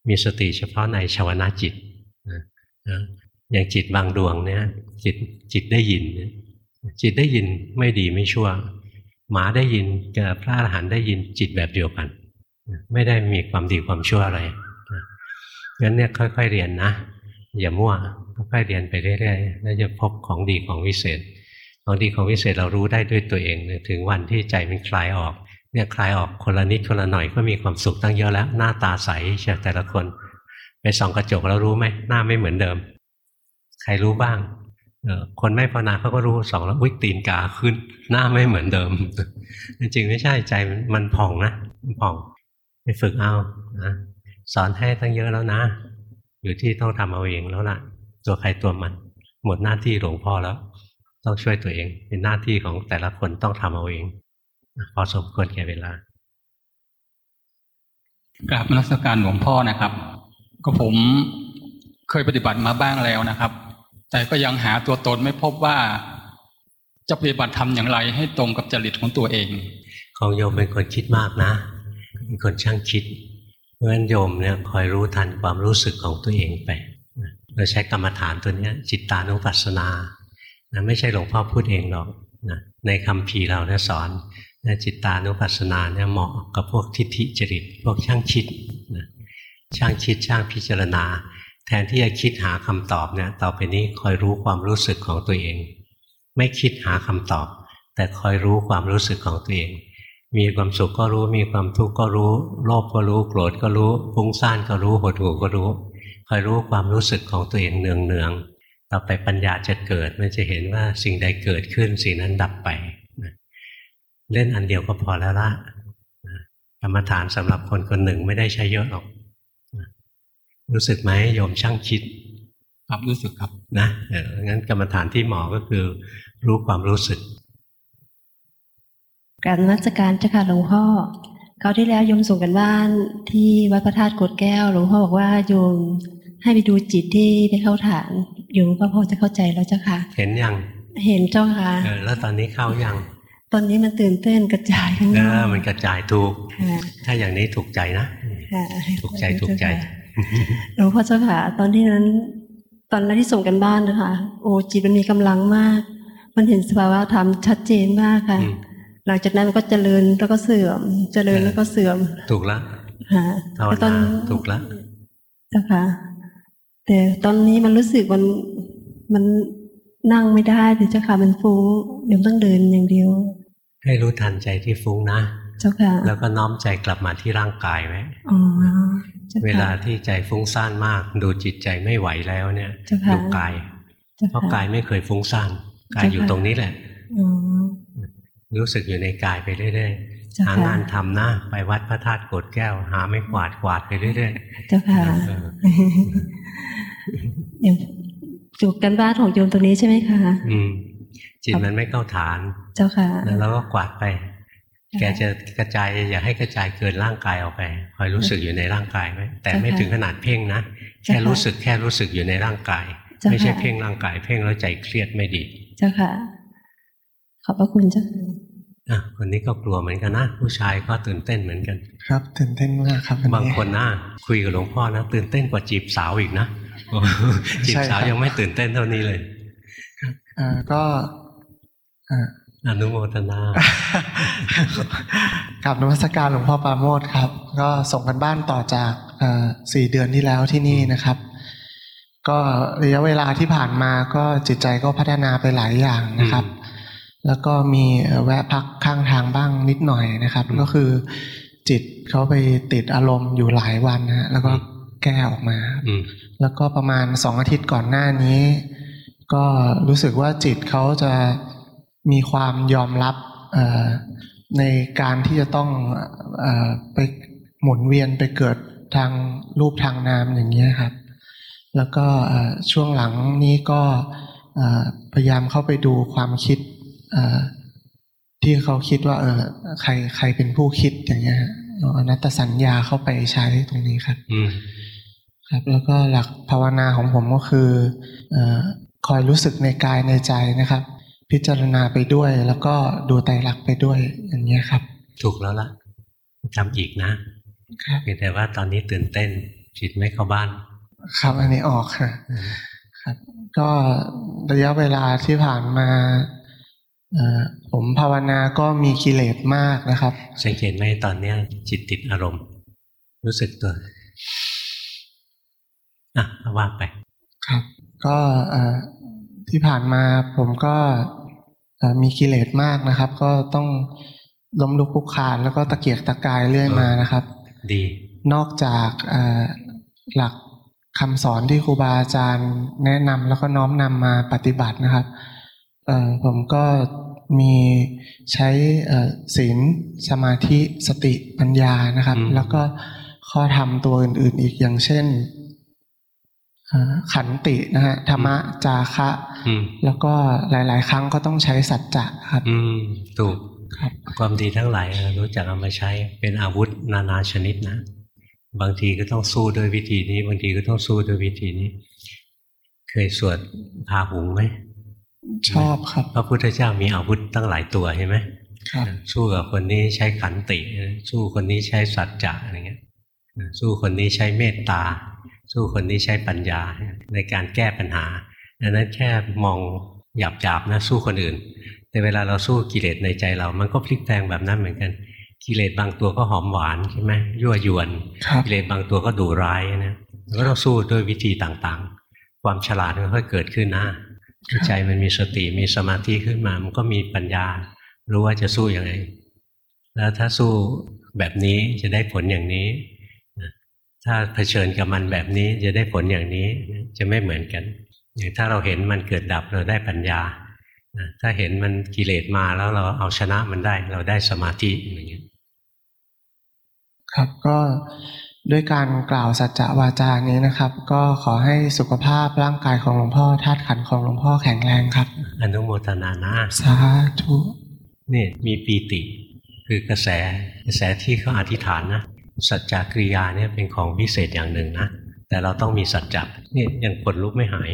มีสติเฉพาะในชาวนาจิตอย่างจิตบางดวงเนี่ย จิตจิตได้ยิน จิตได้ยินไม่ดีไม่ชั่ว หมาได้ยินกับพระอรหันต์ได้ยินจิตแบบเดียวกัน ไม่ได้มีความดีความชั่วอะไรงั้นเนี่ยค่อย ๆ เรียนนะอย่ามั่วค่อยๆเรียนไปเรื่อยๆแล้วจะพบของดีของวิเศษ ของดีของวิเศษเรารู้ได้ด้วยตัวเอง ถึงวันที่ใจมันคลายออก เนี่ยคลายออกคนละนิดคนละหน่อยก็มีความสุขตั้งเยอะแล้ว หน้าตาใสเชียแต่ละคน ไปส่องกระจกแล้วรู้ไหมหน้าไม่เหมือนเดิม ใครรู้บ้างเออคนไม่ภาวนาเขาก็รู้ส่องแล้วอุ้ยตีนกาขึ้น หน้าไม่เหมือนเดิม จริงไม่ใช่ใจมันผ่องนะมันผ่องไปฝึกเอานะสอนให้ตั้งเยอะแล้วนะ อยู่ที่ต้องทำเอาเองแล้วล่ะ ตัวใครตัวมัน หมดหน้าที่หลวงพ่อแล้ว ต้องช่วยตัวเอง เป็นหน้าที่ของแต่ละคนต้องทำเอาเอง พอสมควรแก่เวลากราบมรสการหลวงพ่อนะครับ ก็ผมเคยปฏิบัติมาบ้างแล้วนะครับ แต่ก็ยังหาตัวตนไม่พบว่า จะปฏิบัติทำอย่างไรให้ตรงกับจริตของตัวเอง ของโยมเป็นคนคิดมากนะเป็นคนช่างคิด เพราะฉะนั้นโยมเนี่ยคอยรู้ทันความรู้สึกของตัวเองไปเราใช้กรรมฐานตัวนี้จิตตานุปัสสนานะไม่ใช่หลวงพ่อพูดเองหรอกนะในคำพีเราเนี่ยสอน นะจิตตานุปัสสนาเนี่ยเหมาะกับพวกทิฏฐิจริต พวกช่างคิดนะช่างคิดช่างพิจารณา แทนที่จะคิดหาคำตอบเนี่ยต่อไปนี้คอยรู้ความรู้สึกของตัวเอง ไม่คิดหาคำตอบ แต่คอยรู้ความรู้สึกของตัวเอง มีความสุขก็รู้มีความทุกข์ก็รู้ โลภก็รู้โกรธก็รู้ฟุ้งซ่านก็รู้หดหู่ก็รู้ คอยรู้ความรู้สึกของตัวเองเนืองเนืองต่อไปปัญญาจะเกิดมันจะเห็นว่าสิ่งใดเกิดขึ้นสิ่งนั้นดับไป เล่นอันเดียวก็พอแล้วละกรรมฐานสำหรับคนคนหนึ่งไม่ได้ใช้เยอะหรอก รู้สึกไหมโยมช่างคิด ครับรู้สึกครับนะเอองั้นกรรมฐานที่หมอก็คือรู้ความรู้สึกการนักการเจ้าค่ะหลวงพ่อเขาที่แล้วโยมส่งกันบ้านที่วัดพระธาตุกดแก้วหลวงพ่อบอกว่าโยมให้ไปดูจิตที่ไปเข้าฐานอยู่ก็พอจะเข้าใจแล้วเจ้าค่ะ เห็นยัง เห็นเจ้าค่ะเออแล้วตอนนี้เข้ายัง ตอนนี้มันตื่นเต้นกระจายข้างนอกเออมันกระจายถูก ถ้าอย่างนี้ถูกใจนะถูกใจถูกใจหลวงพ่อเจ้าค่ะ ตอนที่นั้น ตอนแรกที่ส่งกันบ้านนะคะ โอ้จิตมันมีกำลังมาก มันเห็นสภาวะธรรมชัดเจนมากค่ะ หลังจากนั้นมันก็เจริญแล้วก็เสื่อม เจริญแล้วก็เสื่อม ถูกละค่ะตอนถูกละเจ้าค่ะ แต่ตอนนี้มันรู้สึกมันมันนั่งไม่ได้เดี๋ยวเจ้าค่ะมันฟุ้งเดี๋ยวต้องเดินอย่างเดียว ให้รู้ทันใจที่ฟุ้งนะเจ้าค่ะแล้วก็น้อมใจกลับมาที่ร่างกายไว้เวลาที่ใจฟุ้งซ่านมาก ดูจิตใจไม่ไหวแล้วเนี่ยดูกายเพราะกายไม่เคยฟุ้งซ่านกายอยู่ตรงนี้แหละรู้สึกอยู่ในกายไปเรื่อยๆหางานทำนะไปวัดพระธาตุโกดแก้ว หาไม่กวาดกวาดไปเรื่อยๆเจ้าค่ะอย่างจุกกันบ้านของโยมตรงนี้ใช่ไหมคะอืมจิตมันไม่เข้าฐาน เจ้าค่ะแล้วเราก็กวาดไป แกจะกระจายอย่าให้กระจายเกินร่างกายออกไปคอยรู้สึกอยู่ในร่างกายไหมแต่ไม่ถึงขนาดเพ่งนะแค่รู้สึกแค่รู้สึกอยู่ในร่างกายเจ้าค่ะไม่ใช่เพ่งร่างกาย เพ่งแล้วใจเครียดไม่ดี เจ้าค่ะ ขอบพระคุณเจ้าค่ะอะคนนี้ก็กลัวเหมือนกันนะ ผู้ชายก็ตื่นเต้นเหมือนกัน ครับตื่นเต้นมากครับวันบางนี้คนนะคุยกับหลวงพ่อนะตื่นเต้นกว่าจีบสาวอีกนะจีบสาวใช่ครับยังไม่ตื่นเต้นเท่านี้เลยเอ่อก็เอ่ออนุโมทนากับนมัสการหลวงพ่อปราโมทครับ ก็ส่งกันบ้านต่อจากเอ่อสี่เดือนที่แล้วที่นี่นะครับ ก็ระยะเวลาที่ผ่านมาก็จิตใจก็พัฒนาไปหลายอย่างนะครับ แล้วก็มีเอ่อแวะพักข้างทางบ้างนิดหน่อยนะครับอืมก็คือจิตเขาไปติดอารมณ์อยู่หลายวันนะฮะแล้วก็อืมแก้ออกมาอืมแล้วก็ประมาณสองอาทิตย์ก่อนหน้านี้ ก็รู้สึกว่าจิตเขาจะ มีความยอมรับเอ่อในการที่จะต้องเอ่อไปหมุนเวียนไปเกิดทางรูปทางนามอย่างนี้ยครับ แล้วก็เอ่อช่วงหลังนี้ก็เอ่อพยายามเข้าไปดูความคิดเอ่อที่เขาคิดว่า เออใครใครเป็นผู้คิดอย่างเงี้ยฮะเอาอนัตตสัญญาเข้าไปใช้ตรงนี้ครับอืมครับ แล้วก็หลักภาวนาของผมก็คือเออคอยรู้สึกในกายในใจนะครับ พิจารณาไปด้วย แล้วก็ดูไตรลักษณ์ไปด้วยอย่างนี้ยครับ ถูกแล้วล่ะทำอีกนะครับเพียงแต่ว่าตอนนี้ตื่นเต้นจิตไม่เข้าบ้าน ครับอันนี้ออกค่ะครับ ก็ระยะเวลาที่ผ่านมาเอ่อผมภาวนาก็มีกิเลสมากนะครับสังเกตไหมตอนเนี้ยจิตติดอารมณ์ รู้สึกตัวอะว่าไป ครับ ก็เอ่อที่ผ่านมาผมก็เอ่อ มีกิเลสมากนะครับ ก็ต้องล้มลุกคลุกคลานแล้วก็ตะเกียกตะกายเรื่อยมานะครับ ดี นอกจากเอ่อหลักคำสอนที่ครูบาอาจารย์แนะนำแล้วก็น้อมนำมาปฏิบัตินะครับเอ่อผมก็มีใช้เอ่อศีลสมาธิสติปัญญานะครับอืมแล้วก็ข้อธรรมตัวอื่น ๆ อีกอย่างเช่นเอ่อ ขันตินะฮะธรรมะจาคะอืมแล้วก็หลาย ๆ ครั้งก็ต้องใช้สัจจะครับอืมถูกครับความดีทั้งหลายรู้จักเอามาใช้เป็นอาวุธนานาชนิดนะ บางทีก็ต้องสู้ด้วยวิธีนี้ บางทีก็ต้องสู้ด้วยวิธีนี้ เคยสวดพาหุงไหมชอบครับ พระพุทธเจ้ามีอาวุธตั้งหลายตัวเห็นไหมครับสู้กับคนนี้ใช้ขันติ สู้คนนี้ใช้สัจจะอะไรเงี้ย สู้คนนี้ใช้เมตตา สู้คนนี้ใช้ปัญญาในการแก้ปัญหาอันนั้นแค่มองหยาบๆนะสู้คนอื่น แต่เวลาเราสู้กิเลสในใจเรา มันก็พลิกแปลงแบบนั้นเหมือนกัน กิเลสบางตัวก็หอมหวานใช่ไหมยั่วยวนครับกิเลสบางตัวก็ดุร้ายนะเราก็ต้องสู้ด้วยวิธีต่างๆ ความฉลาดมันค่อยเกิดขึ้นนะใจมันมีสติมีสมาธิขึ้นมา มันก็มีปัญญา รู้ว่าจะสู้ยังไง แล้วถ้าสู้แบบนี้จะได้ผลอย่างนี้นะ ถ้าเผชิญกับมันแบบนี้จะได้ผลอย่างนี้จะไม่เหมือนกัน อย่างถ้าเราเห็นมันเกิดดับเราได้ปัญญานะถ้าเห็นมันกิเลสมาแล้วเราเอาชนะมันได้ เราได้สมาธิอย่างเงี้ยครับก็ด้วยการกล่าวสัจจะวาจานี้นะครับ ก็ขอให้สุขภาพร่างกายของหลวงพ่อธาตุขันธ์ของหลวงพ่อแข็งแรงครับ อนุโมทนานะสาธุนี่มีปีติ คือกระแสกระแสที่เขาอธิษฐานนะ สัจจกริยาเนี่ยเป็นของพิเศษอย่างหนึ่งนะ แต่เราต้องมีสัจจะนี่ยังขนลุกไม่หาย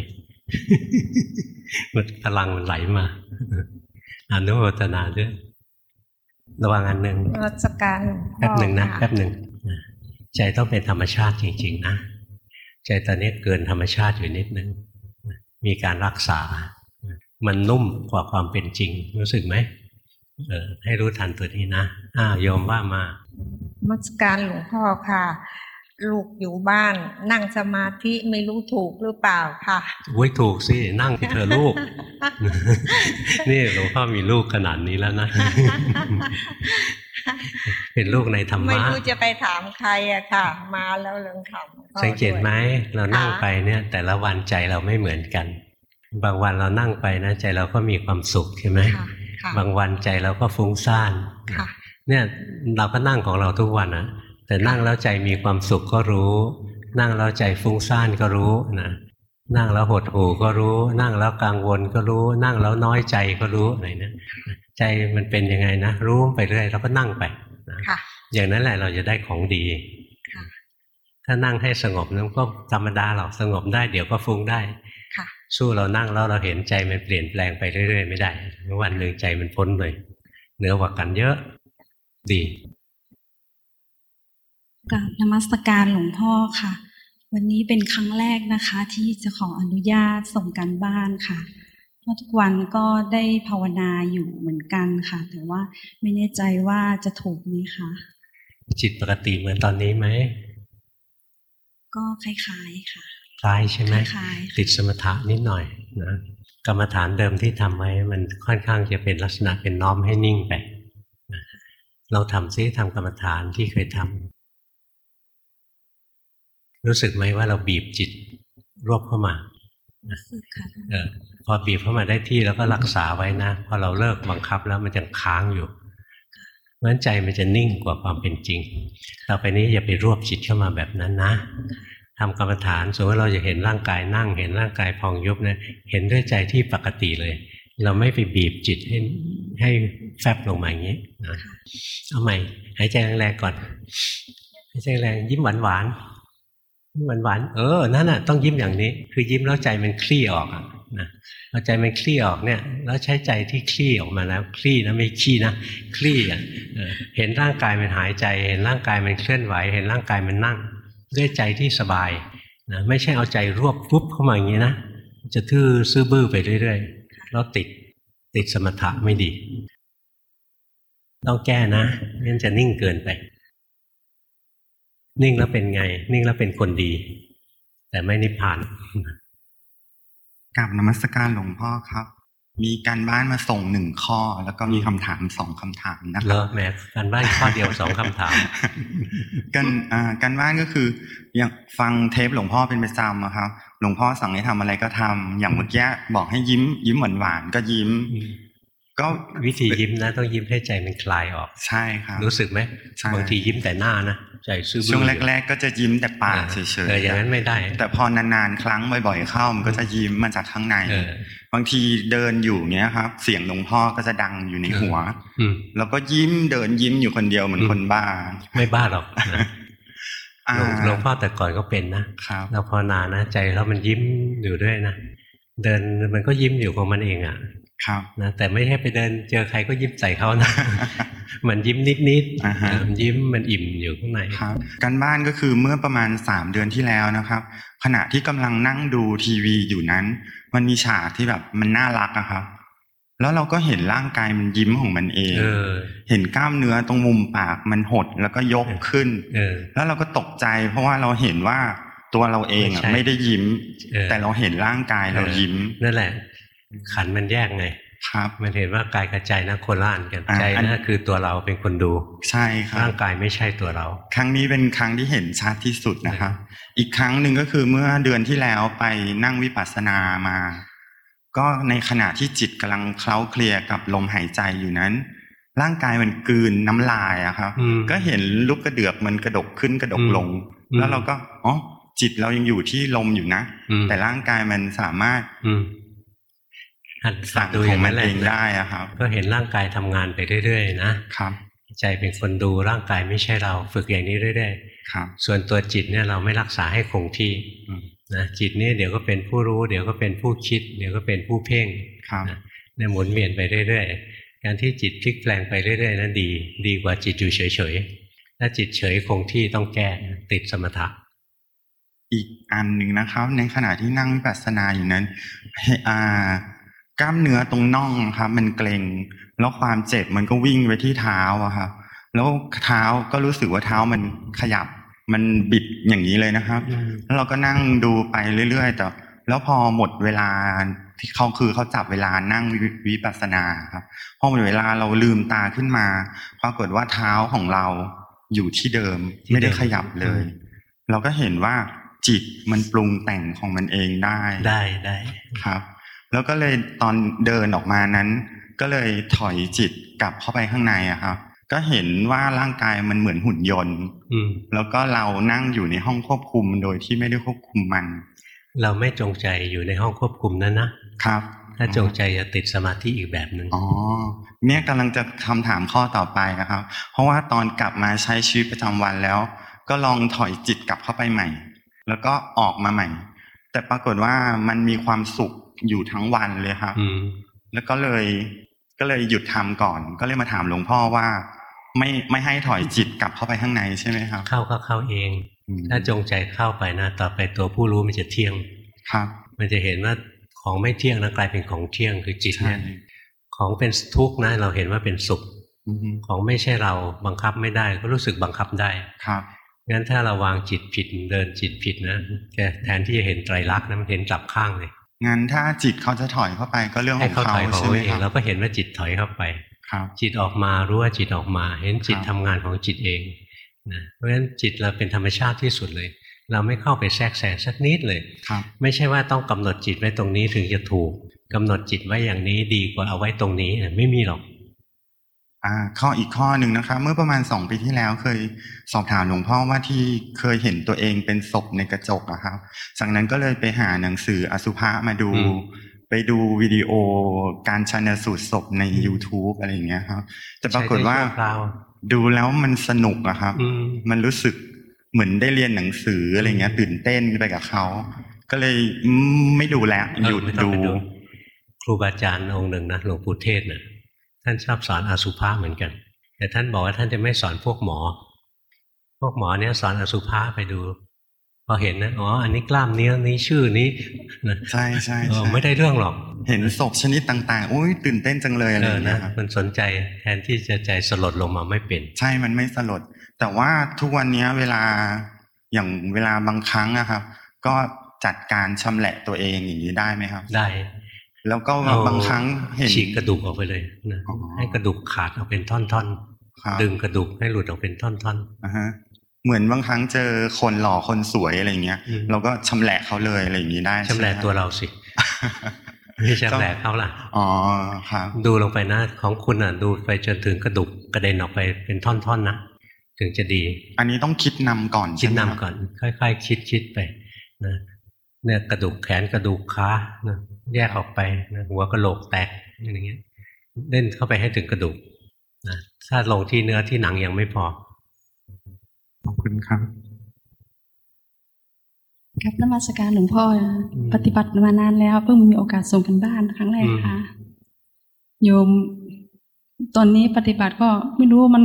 มันพลังมันไหลมาอนุโมทนาด้วยระวังอันหนึ่งรัชการหลวงพ่อแป๊บหนึ่งนะค่แป๊บหนึ่งนะใจต้องเป็นธรรมชาติจริง ๆ นะ ใจตอนนี้เกินธรรมชาติอยู่นิดนึงมีการรักษา มันนุ่มกว่าความเป็นจริง รู้สึกไหมเออให้รู้ทันตัวนี้นะอ้าวโยมว่ามา มัสการหลวงพ่อค่ะ ลูกอยู่บ้าน นั่งสมาธิไม่รู้ถูกหรือเปล่าค่ะอุ้ยถูกสิ นั่งที่เธอลูก นี่หลวงพ่อมีลูกขนาดนี้แล้วนะ เป็นลูกในธรรไม่มะรู้จะไปถามใครอะค่ะ มาแล้วเรื่องถามหลวงพ่อสังเกตไหมด้วยเรานั่งค่ะไปเนี่ย แต่ละวันใจเราไม่เหมือนกัน บางวันเรานั่งไปนะใจเราก็มีความสุขใช่ไหมค่ะค่ะบางวันใจเราก็ฟุ้งซ่านค่ะ เนี่ยเราก็นั่งของเราทุกวันนะแต่นั่งแล้วใจมีความสุขก็รู้ นั่งแล้วใจฟุ้งซ่านก็รู้นะนั่งแล้วหดหู่ก็รู้ นั่งแล้วกังวลก็รู้ นั่งแล้วน้อยใจก็รู้อะไรนะใจมันเป็นยังไงนะรู้ไปเรื่อยแล้วก็นั่งไปนะค่ะอย่างนั้นแหละเราจะได้ของดีค่ะถ้านั่งให้สงบนั้นก็ธรรมดาหรอกสงบได้เดี๋ยวก็ฟุ้งได้ค่ะสู้เรานั่งแล้วเราเห็นใจมันเปลี่ยนแปลงไปเรื่อยๆไม่ได้วันหนึ่งใจมันพ้นเลยเหนือกว่ากันเยอะ ดีกับนมัสการหลวงพ่อค่ะ วันนี้เป็นครั้งแรกนะคะ ที่จะขออนุญาตส่งการบ้านค่ะเพราะทุกวันก็ได้ภาวนาอยู่เหมือนกันค่ะ แต่ว่าไม่แน่ใจว่าจะถูกไหมคะจิตปกติเหมือนตอนนี้ไหมก็คล้ายๆค่ะ คล้ายใช่ไหมคล้ายๆติดสมถะนิดหน่อยนะกรรมฐานเดิมที่ทำไว้มันค่อนข้างจะเป็นลักษณะเป็นน้อมให้นิ่งไปนะ เราทำซิทำกรรมฐานที่เคยทำรู้สึกไหมว่าเราบีบจิตรวบเข้ามารู้สึกค่ะเออพอบีบเข้ามาได้ที่แล้วก็รักษาไว้นะพอเราเลิกบังคับแล้วมันจะค้างอยู่เพราะฉะนั้นใจมันจะนิ่งกว่าความเป็นจริง ต่อไปนี้อย่าไปรวบจิตเข้ามาแบบนั้นนะทำกรรมฐานสมมติเราจะเห็นร่างกายนั่ง เห็นร่างกายพองยุบเนี่ยเห็นด้วยใจที่ปกติเลย เราไม่ไปบีบจิตให้ให้แฟบลงมาอย่างนี้นะ เอาใหม่ หายใจแรงๆก่อน หายใจแรงยิ้มหวานๆยิ้มหวานๆเออนั่นน่ะต้องยิ้มอย่างนี้ คือยิ้มแล้วใจมันคลี่ออกอะนะพอใจมันคลี่ออกเนี่ย แล้วใช้ใจที่คลี่ออกมาแล้วคลี่นะไม่ขี้นะคลี่อะเออเห็นร่างกายมันหายใจ เห็นร่างกายมันเคลื่อนไหว เห็นร่างกายมันนั่ง ด้วยใจที่สบายนะไม่ใช่เอาใจรวบปุ๊บเข้ามาอย่างนี้นะจะทื่อซื่อบื้อไปเรื่อยๆแล้วติดติดสมถะไม่ดี ต้องแก้นะไม่งั้นจะนิ่งเกินไป นิ่งแล้วเป็นไง นิ่งแล้วเป็นคนดี แต่ไม่นิพพานกับนมัสการหลวงพ่อครับ มีการบ้านมาส่งหนึ่งข้อ แล้วก็มีคำถามสองคำถามนะคแล้รัวบแหม้การบ้านข้อเดียวสองคำถามกันอ่าการบ้านก็คืออย่างฟังเทปหลวงพ่อเป็นประจำอะครับ หลวงพ่อสั่งให้ทำอะไรก็ทำอย่างเมื่อกี้บอกให้ยิ้ม ยิ้มหวานหวานๆก็ยิ้ม ก็วิธียิ้มนะต้องยิ้มให้ใจมันคลายออก ใช่ครับรู้สึกไหมใช่บางทียิ้มแต่หน้านะใจซื่อบื้อช่วงอยู่แรก ๆ ก็จะยิ้มแต่ปากเฉเออยอย่างนั้นไม่ได้ๆแต่พอนานๆครั้งบ่อยๆเข้ามันก็จะยิ้มมาจากข้างในเออบางทีเดินอยู่เนี้ยครับ เสียงหลวงพ่อก็จะดังอยู่ในหัวอืมแล้วก็ยิ้มเดินยิ้มอยู่คนเดียวเหมือนอืมคนบ้า ไม่บ้าหรอกนะอ่าหลวงหลวงพ่อแต่ก่อนก็เป็นนะครับเราภาวนานะใจแล้วมันยิ้มอยู่ด้วยนะเดินมันก็ยิ้มอยู่ของมันเองอะ ครับนะแต่ไม่ใช่ไปเดินเจอใครก็ยิ้มใส่เขานะมันยิ้มนิดอ่าฮะๆมันยิ้มมันอิ่มอยู่ข้างในครับการบ้านก็คือเมื่อประมาณสามเดือนที่แล้วนะครับ ขณะที่กำลังนั่งดูทีวีอยู่นั้น มันมีฉากที่แบบมันน่ารักอะครับ แล้วเราก็เห็นร่างกายมันยิ้มของมันเองเออเห็นกล้ามเนื้อตรงมุมปากมันหดแล้วก็ยกขึ้นเออแล้วเราก็ตกใจ เพราะว่าเราเห็นว่าตัวเราเองอะไม่ใช่ไม่ได้ยิ้มเออแต่เราเห็นร่างกายเรายิ้มนั่นแหละ ขันธ์มันแยกไงครับมันเห็นว่ากายกับใจนะคนละอันกันอ่าใจอันนะคือตัวเราเป็นคนดูใช่ครับร่างกายไม่ใช่ตัวเรา ครั้งนี้เป็นครั้งที่เห็นชัดที่สุดนะครับ อีกครั้งหนึ่งก็คือเมื่อเดือนที่แล้วไปนั่งวิปัสสนามา ก็ในขณะที่จิตกำลังเคล้าเคลียร์กับลมหายใจอยู่นั้น ร่างกายมันกลืนน้ำลายอะครับอืมก็เห็นลูกกระเดือกมันกระดกขึ้นกระดกอืมลงอืมแล้วเราก็อ๋อจิตเรายังอยู่ที่ลมอยู่นะอืมแต่ร่างกายมันสามารถอืม หัดสั่งดูขอองย่างมันั้นนแหละเองได้อะครับ ก็เห็นร่างกายทำงานไปเรื่อยๆนะครับ ใจเป็นคนดูร่างกายไม่ใช่เราฝึกอย่างนี้เรื่อยครับๆส่วนตัวจิตเนี่ยเราไม่รักษาให้คงที่อืมนะจิตเนี่ยเดี๋ยวก็เป็นผู้รู้ เดี๋ยวก็เป็นผู้คิด เดี๋ยวก็เป็นผู้เพ่งครับนะเนี่ยหมุนเวียนไปเรื่อยๆการที่จิตพลิกแปลงไปเรื่อยๆนั้นดี ดีกว่าจิตอยู่เฉยๆถ้าจิตเฉยคงที่ต้องแก้ติดสมถะอีกอันหนึ่งนะครับ ในขณะที่นั่งวิปัสสนาอยู่นั้นเฮอ่า กล้ามเนื้อตรงน่องครับมันเกร็ง แล้วความเจ็บมันก็วิ่งไปที่เท้าอะครับแล้วเท้าก็รู้สึกว่าเท้ามันขยับ มันบิดอย่างนี้เลยนะครับ แล้วเราก็นั่งดูไปเรื่อยๆแต่แล้วพอหมดเวลาที่เขาคือเขาจับเวลานั่งวิวิปัสสนาครับพอหมดเวลาเราลืมตาขึ้นมาปรากฏว่าเท้าของเราอยู่ที่เดิมที่เดิมไม่ได้ขยับเลย เราก็เห็นว่าจิตมันปรุงแต่งของมันเองได้ได้ได้ครับ แล้วก็เลยตอนเดินออกมานั้น ก็เลยถอยจิตกลับเข้าไปข้างในอะครับก็เห็นว่าร่างกายมันเหมือนหุ่นยนต์อืมแล้วก็เรานั่งอยู่ในห้องควบคุมโดยที่ไม่ได้ควบคุมมัน เราไม่จงใจอยู่ในห้องควบคุมนั้นนะครับ ถ้าจงใจจะติดสมาธิอีกแบบหนึ่งอ๋อเนี่ยกำลังจะคำถามข้อต่อไปนะครับ เพราะว่าตอนกลับมาใช้ชีวิตประจำวันแล้ว ก็ลองถอยจิตกลับเข้าไปใหม่ แล้วก็ออกมาใหม่ แต่ปรากฏว่ามันมีความสุข อยู่ทั้งวันเลยครับอืมแล้วก็เลยก็เลยหยุดทำก่อน ก็เลยมาถามหลวงพ่อว่า ไม่ไม่ให้ถอยจิตกลับเข้าไปข้างในใช่ไหมครับ เข้าก็เข้าเองอืมถ้าจงใจเข้าไปนะต่อไปตัวผู้รู้มันจะเที่ยงครับ มันจะเห็นว่าของไม่เที่ยงนะกลายเป็นของเที่ยงคือจิตใช่เนี่ยของเป็นทุกข์นะเราเห็นว่าเป็นสุขอืมของไม่ใช่เราบังคับไม่ได้ ก็รู้สึกบังคับได้ครับงั้นถ้าเราวางจิตผิดเดินจิตผิดนะแกแทนที่จะเห็นไตรลักษณ์นะมันเห็นกลับข้างเลย งั้นถ้าจิตเขาจะถอยเข้าไปก็เรื่องขให้องเขาเขาถอยของใช่ไหมเขาเอคงรับเราก็เห็นว่าจิตถอยเข้าไปครับ จิตออกมารู้ว่าจิตออกมา เห็นจิตครับทำงานของจิตเองนะเพราะฉะนั้นจิตเราเป็นธรรมชาติที่สุดเลย เราไม่เข้าไปแทรกแซงสักนิดเลยครับไม่ใช่ว่าต้องกำหนดจิตไว้ตรงนี้ถึงจะถูกกำหนดจิตไว้อย่างนี้ดีกว่าเอาไว้ตรงนี้ไม่มีหรอกอ่า ข้ออีกข้อหนึ่งนะครับเมื่อประมาณสองปีที่แล้วเคยสอบถามหลวงพ่อว่าที่เคยเห็นตัวเองเป็นศพในกระจกอะครับจากนั้นก็เลยไปหาหนังสืออสุภะมาดูอืมไปดูวิดีโอการชันสูตรศพใน YouTube อะไรอย่างเงี้ยครับ แต่ปรากฏว่าใช้ได้ชั่วคราวดูแล้วมันสนุกอะครับอืมมันรู้สึกเหมือนได้เรียนหนังสืออะไรเงี้ย ตื่นเต้นไปกับเขา ก็เลยอืมไม่ดูแล้วเออหยุดไม่ต้องดูไปครูบาอาจารย์องค์หนึ่งนะหลวงปู่เทศนะ ท่านชอบสอนอสุภะเหมือนกัน แต่ท่านบอกว่าท่านจะไม่สอนพวกหมอ พวกหมอเนี่ยสอนอสุภะไปดู พอเห็นนะอ๋ออันนี้กล้ามเนื้อนี้ชื่อนี้นะใช่ใช่เออใช่ไม่ได้เรื่องหรอก เห็นศพชนิดต่างๆอุ้ยตื่นเต้นจังเลยอะไรเอออย่างเงี้นะยครับมันสนใจแทนที่จะใจสลดลงมาไม่เป็น ใช่มันไม่สลด แต่ว่าทุกวันเนี้ยเวลาอย่างเวลาบางครั้งอะครับ ก็จัดการชำแหละตัวเองอย่างนี้ได้ไหมครับ ได้ แล้วก็เอาบางครั้งเห็นฉีกกระดูกออกไปเลยนะอ๋อให้กระดูกขาดออกเป็นท่อนครับๆดึงกระดูกให้หลุดออกเป็นท่อนอ่าฮะเหมือนบางครั้งเจอคนหล่อคนสวยอะไรเงี้ยอืมเราก็ชำแหละเขาเลยอะไรอย่างนี้ได้ๆชำแหละใไหมตัวเราสิไม่ชำแหละเขาล่ะอ๋อครับดูลงไปนะของคุณอะดูไปจนถึงกระดูกกระเด็นออกไปเป็นท่อนๆนะถึงจะดี อันนี้ต้องคิดนำก่อนคิดใช่ไหมนำรับก่อน ค่อย ๆ คิดคิดไปนะเนี่ยกระดูกแขนกระดูกขานะ แยกออกไปนะหัวกระโหลกแตกอย่างเงี้ยเล่นเข้าไปให้ถึงกระดูกนะถ้าลงที่เนื้อที่หนังยังไม่พอขอบคุณครับครับนมัสการหลวงพ่อนะอืมปฏิบัติมานานแล้ว เพิ่งมีโอกาสส่งกันบ้านครั้งแรกอืมค่ะ โยม ตอนนี้ปฏิบัติก็ไม่รู้มัน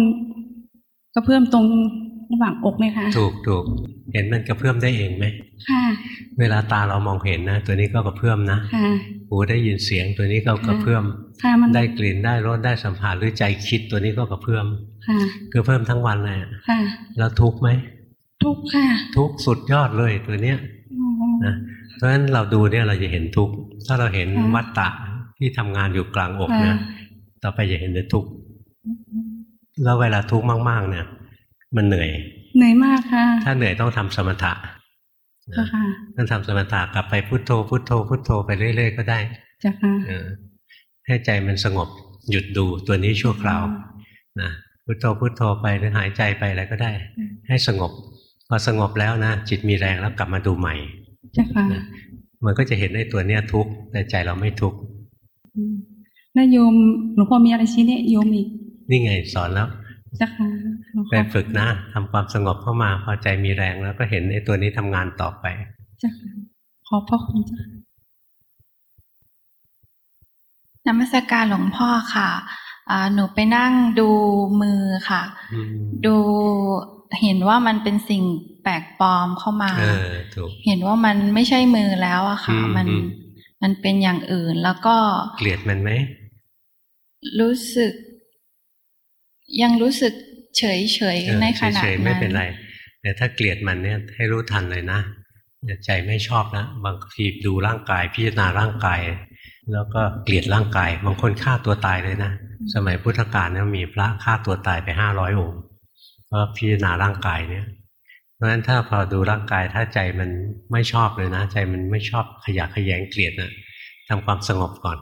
กระเพื่อมตรงระหว่างอกเลยค่ะถูกถูก เห็นมันกระเพื่อมได้เองไหมค่ะ เวลาตาเรามองเห็นนะ ตัวนี้ก็กระเพื่อมนะค่ะหูได้ยินเสียงตัวนี้ก็กระเพื่อมค่ะมันได้กลิ่นได้รสได้สัมผัสหรือใจคิดตัวนี้ก็กระเพื่อมค่ะกระเพื่อมทั้งวันเลยอะค่ะ แล้วทุกข์ไหมทุกข์ค่ะ ทุกข์สุดยอดเลยตัวเนี้ยอืมนะเพราะฉะนั้นเราดูเนี่ยเราจะเห็นทุกข์ถ้าเราเห็นค่ะวัตตะที่ทำงานอยู่กลางอกค่ะนะต่อไปจะเห็นแต่ทุกข์แล้วเวลาทุกข์มาก ๆ เนี่ย มันเหนื่อย เหนื่อยมากค่ะ ถ้าเหนื่อยต้องทำสมถะนะค่ะต้องทำสมถะกลับไปพุโทโธพุโทโธพุโทโธไปเรื่อยๆก็ได้จ้ะค่ะเออให้ใจมันสงบหยุดดูตัวนี้ชั่วคราวนะพุโทโธพุโทโธไปหรือหายใจไปอะไรก็ได้อืมให้สงบ พอสงบแล้วนะจิตมีแรงแล้วกลับมาดูใหม่จ้ะค่ะนะมันก็จะเห็นในตัวเนี้ยทุกข์แต่ใจเราไม่ทุกข์อืมแล้วโยมหลวงพ่อมีอะไรชี้แนะโยมอีกนี่ไงสอนแล้ว จ้ะค่ะหลวงไปพ่อฝึกนะทำความสงบเข้ามา พอใจมีแรงแล้วก็เห็นในตัวนี้ทำงานต่อไปจ้ะค่ะขอบพระคุณจ้ะนมัสการหลวงพ่อค่ะอ่าหนูไปนั่งดูมือค่ะอืมดูเห็นว่ามันเป็นสิ่งแปลกปลอมเข้ามาเออถูกเห็นว่ามันไม่ใช่มือแล้วอะค่ะอืมมันอืมมันเป็นอย่างอื่นแล้วก็ เกลียดมันไหม รู้สึก ยังรู้สึกเฉยเฉยๆเออในขณะเฉยๆนั้ไม่นเป็นไรแต่ถ้าเกลียดมันเนี่ยให้รู้ทันเลยนะอย่าใจไม่ชอบนะบางทีดูร่างกายพิจารณาร่างกาย แล้วก็เกลียดร่างกายบางคนฆ่าตัวตายเลยนะ สมัยพุทธกาลเนี่ยมีพระฆ่าตัวตายไปห้าร้อยองค์เพราะพิจารณาร่างกายเนี่ยเพราะฉะนั้นถ้าพอดูร่างกายถ้าใจมันไม่ชอบเลยนะ ใจมันไม่ชอบขยะแขยงเกลียดนะทำความสงบก่อน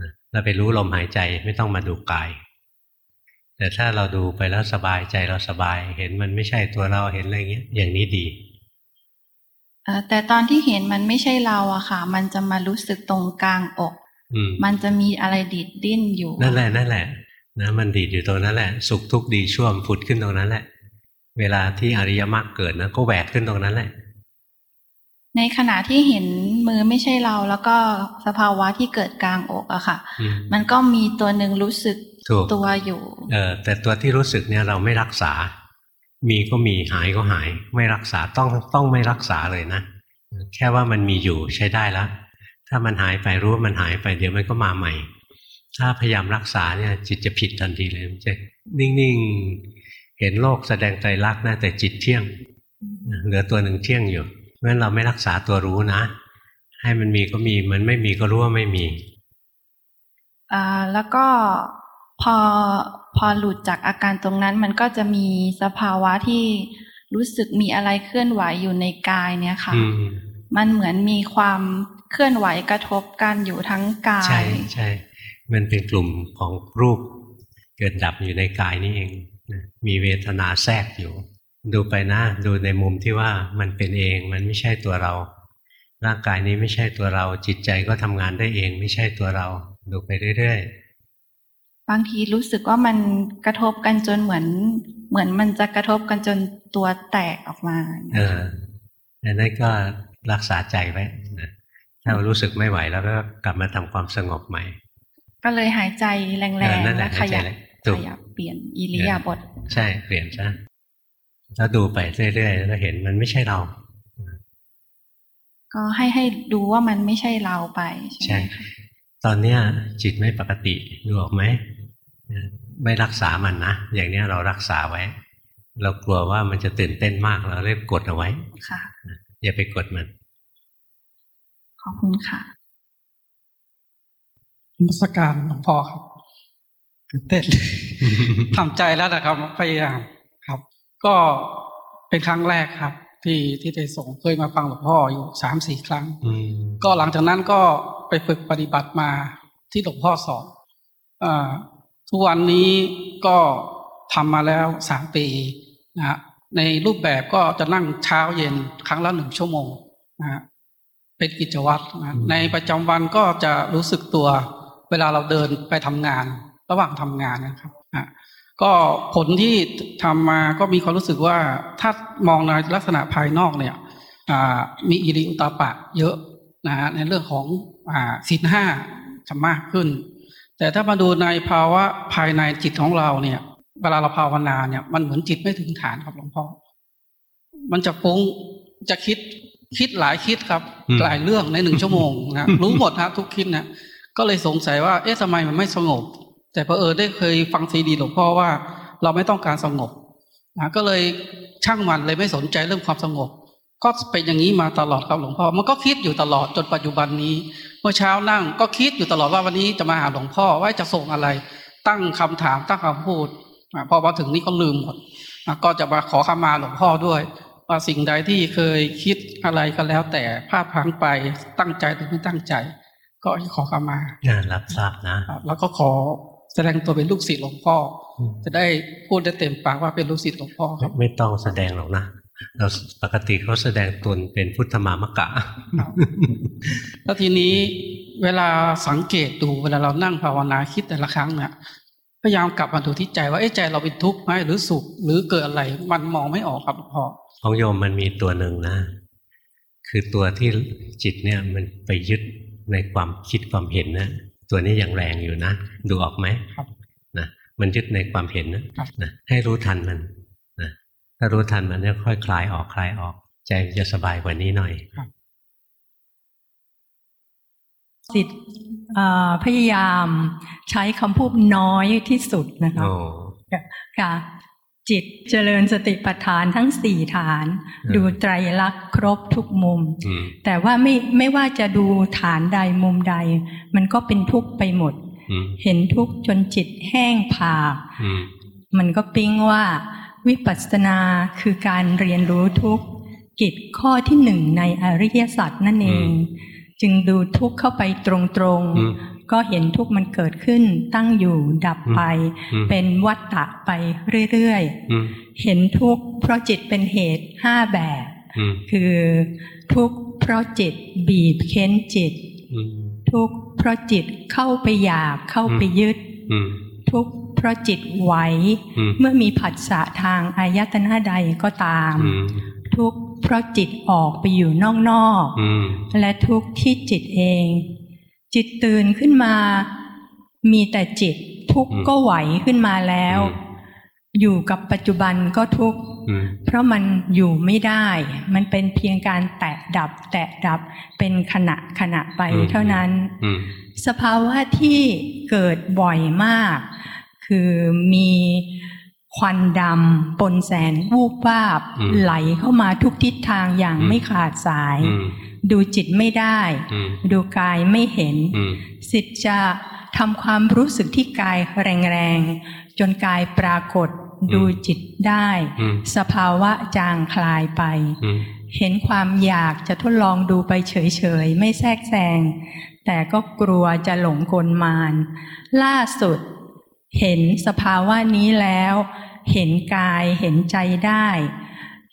นะแล้วไปรู้ลมหายใจไม่ต้องมาดูกาย แต่ถ้าเราดูไปแล้วสบายใจเราสบาย เห็นมันไม่ใช่ตัวเราเห็นอะไรเงี้ย อย่างนี้ดีเอ่อแต่ตอนที่เห็นมันไม่ใช่เราอะค่ะ มันจะมารู้สึกตรงกลางอกอืมมันจะมีอะไรดิดดิ้นอยู่ นั่นแหละนั่นแหละนะมันดีดอยู่ตรงนั้นแหละ สุขทุกข์ดีชั่วมนผุดขึ้นตรงนั้นแหละ เวลาที่อริยมรรคเกิดนะก็แหวกขึ้นตรงนั้นแหละ ในขณะที่เห็นมือไม่ใช่เราแล้วก็สภาวะที่เกิดกลางอกอะค่ะอืมมันก็มีตัวหนึ่งรู้สึกถูก ตัวอยู่ เออแต่ตัวที่รู้สึกเนี่ยเราไม่รักษา มีก็มีหายก็หาย ไม่รักษาต้องต้องไม่รักษาเลยนะ แค่ว่ามันมีอยู่ใช้ได้แล้ว ถ้ามันหายไปรู้ว่ามันหายไปเดี๋ยวมันก็มาใหม่ ถ้าพยายามรักษาเนี่ยจิตจะผิดทันทีเลยมันจะนิ่งๆ เห็นโลกแสดงไตรลักษณ์นะแต่จิตเที่ยง เหลือตัวหนึ่งเที่ยงอยู่เพราะฉะนั้นเราไม่รักษาตัวรู้นะ ให้มันมีก็มีมันไม่มีก็รู้ว่าไม่มีอ่าแล้วก็ พอพอหลุดจากอาการตรงนั้น มันก็จะมีสภาวะที่รู้สึกมีอะไรเคลื่อนไหวอยู่ในกายเนี่ยค่ะอืมมันเหมือนมีความเคลื่อนไหวกระทบกันอยู่ทั้งกาย ใช่ใช่มันเป็นกลุ่มของรูปเกิดดับอยู่ในกายนี่เองนะมีเวทนาแทรกอยู่ ดูไปนะดูในมุมที่ว่ามันเป็นเองมันไม่ใช่ตัวเรา ร่างกายนี้ไม่ใช่ตัวเรา จิตใจก็ทำงานได้เอง ไม่ใช่ตัวเรา ดูไปเรื่อย บางทีรู้สึกว่ามันกระทบกันจนเหมือน เหมือนมันจะกระทบกันจนตัวแตกออกมาๆเอออันนั้นก็รักษาใจไว้นะถ้ารู้สึกไม่ไหวแล้วก็กลับมาทำความสงบใหม่ ก็เลยหายใจแรเอองนั่นๆแหแล้ละวขยับหายใจแรงถูขกยับเปลี่ยนอิริยาบถใช่เปลี่ยนซะแล้วดูไปเรื่อยๆแล้วเห็นมันไม่ใช่เรา ก็ให้ให้ดูว่ามันไม่ใช่เราไป ใช่ใช่ไหมคะตอนเนี้ยจิตไม่ปกติดูออกไหม ไม่รักษามันนะ อย่างเนี้ยเรารักษาไว้ เรากลัวว่ามันจะตื่นเต้นมากเราเลยกดเอาไว้ ค่ะ อย่าไปกดมัน ขอบคุณค่ะนมัสการหลวงพ่อครับตื่นเต้นทำใจแล้วนะครับพยายามครับ ก็เป็นครั้งแรกครับ ที่ที่ได้ส่งเคยมาฟังหลวงพ่ออยู่สามสี่ครั้งอืมก็หลังจากนั้นก็ไปฝึกปฏิบัติมาที่หลวงพ่อสอนอา ทุกวันนี้ก็ทำมาแล้วสามปีนะฮะในรูปแบบก็จะนั่งเช้าเย็นครั้งละหนึ่งชั่วโมงนะฮะเป็นกิจวัตรนะในประจำวันก็จะรู้สึกตัวเวลาเราเดินไปทำงาน ระหว่างทำงานนะครับอะก็ผลที่ทำมาก็มีความรู้สึกว่าถ้ามองในลักษณะภายนอกเนี่ยอ่ามีอิริอุตาปะเยอะนะฮะในเรื่องของอ่าศีลห้าจะมากขึ้น แต่ถ้ามาดูในภาวะภายในจิตของเราเนี่ย เวลาเราภาวนาเนี่ย มันเหมือนจิตไม่ถึงฐานครับหลวงพ่อ มันจะฟุ้งจะคิดคิดหลายคิดครับอืมหลายเรื่องในหนึ่งชั่วโมงนะรู้หมดนะทุกคิดนะก็เลยสงสัยว่า เอ๊ะทำไมมันไม่สงบ แต่พอเออได้เคยฟังซีดีหลวงพ่อว่า เราไม่ต้องการสงบนะก็เลยช่างมันเลยไม่สนใจเรื่องความสงบ ก็เป็นอย่างนี้มาตลอดครับหลวงพ่อ มันก็คิดอยู่ตลอดจนปัจจุบันนี้ เมื่อเช้านั่งก็คิดอยู่ตลอดว่าวันนี้จะมาหาหลวงพ่อว่าจะส่งอะไร ตั้งคำถามตั้งคำพูดอะพอมาถึงนี่ก็ลืมหมดอะก็จะมาขอขมาหลวงพ่อด้วย ว่าสิ่งใดที่เคยคิดอะไรก็แล้ว แต่พลาดพลั้งไปตั้งใจหรือไม่ตั้งใจ ก็ขอขมาอ่ารับทราบนะอะแล้วก็ขอแสดงตัวเป็นลูกศิษย์หลวงพ่ออมจะได้พูดได้เต็มปากว่าเป็นลูกศิษย์หลวงพ่อครับไม่ต้องแสดงหรอกนะ เราปกติเขาแสดงตนเป็นพุทธมามกะแล้วทีนี้เวลาสังเกตดูเวลาเรานั่งภาวนาคิดแต่ละครั้งเนี่ยพยายามกลับมาดูที่ใจว่าเอ๊ะใจเราเป็นทุกข์ไหมหรือสุข หรือเกิดอะไรมันมองไม่ออกครับหลวงพ่อของโยมมันมีตัวหนึ่งนะ คือตัวที่จิตเนี่ยมันไปยึดในความคิดความเห็นนะตัวนี้ยังแรงอยู่นะ ดูออกไหมครับนะมันยึดในความเห็นนะครับนะให้รู้ทันมันนะ ถ้ารู้ทันมันจะค่อยคลายออกคลายออก ใจมันจะสบายกว่านี้หน่อยสิทธิ์เอ่อพยายามใช้คำพูดน้อยที่สุดนะคะโอ้ค่ะจิตเจริญสติปัฏฐานทั้งสี่ฐานอืมดูไตรลักษณ์ครบทุกมุมอืมแต่ว่าไม่ไม่ว่าจะดูฐานใดมุมใด มันก็เป็นทุกข์ไปหมดอืมเห็นทุกข์จนจิตแห้งผากอืมมันก็ปิ๊งว่า วิปัสสนาคือการเรียนรู้ทุกข์กิจข้อที่หนึ่งในอริยสัจนั่นเอง จึงดูทุกข์เข้าไปตรงอืมๆก็เห็นทุกข์มันเกิดขึ้นตั้งอยู่ดับไปอืมเป็นวัฏฏะไปเรื่อยอืมๆเห็นทุกข์เพราะจิตเป็นเหตุห้าแบบอืมคือทุกข์เพราะจิตบีบเค้นจิตอืมทุกข์เพราะจิตเข้าไปอยากเข้าไปยึดอืมทุกข์ เพราะจิตไหวอืมเมื่อมีผัสสะทางอายตนะใดก็ตามอืมทุกข์เพราะจิตออกไปอยู่นอกอืมๆและทุกข์ที่จิตเอง จิตตื่นขึ้นมา มีแต่จิตทุกข์อืมก็ไหวขึ้นมาแล้วอืมอยู่กับปัจจุบันก็ทุกข์อืมเพราะมันอยู่ไม่ได้ มันเป็นเพียงการแตะดับ แตะดับเป็นขณะขณะไปอืมเท่านั้นอืมสภาวะที่เกิดบ่อยมาก คือมีควันดำปนแสงวูบวาบอืมไหลเข้ามาทุกทิศทางอย่างอืมไม่ขาดสายอืมดูจิตไม่ได้อืมดูกายไม่เห็นอืมสิทธิ์จะทำความรู้สึกที่กายแรงๆ จนกายปรากฏอืมดูจิตได้อืมสภาวะจางคลายไปอืมเห็นความอยากจะทดลองดูไปเฉยๆ ไม่แทรกแซงแต่ก็กลัวจะหลงกลมาน ล่าสุด เห็นสภาวะนี้แล้ว เห็นกายเห็นใจได้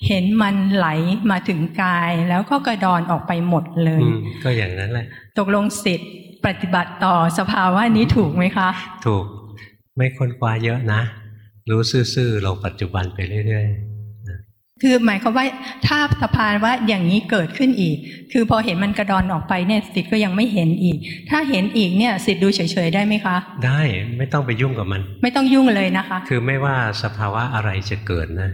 เห็นมันไหลมาถึงกายแล้วก็กระดอนออกไปหมดเลยอืมก็อย่างนั้นแหละ ตกลงสิทธิ์ปฏิบัติต่อสภาวะนี้ถูกไหมคะ ถูก ไม่ค้นคว้าเยอะนะ รู้ซื่อๆลงปัจจุบันไปเรื่อย คือหมายความว่าถ้าสภาวะอย่างนี้เกิดขึ้นอีก คือพอเห็นมันกระดอนออกไปเนี่ยสิทธิ์ก็ยังไม่เห็นอีก ถ้าเห็นอีกเนี่ยสิทธิ์ดูเฉยๆได้ไหมคะๆได้ไม่ต้องไปยุ่งกับมัน ไม่ต้องยุ่งเลยนะคะ คือไม่ว่าสภาวะอะไรจะเกิดนะ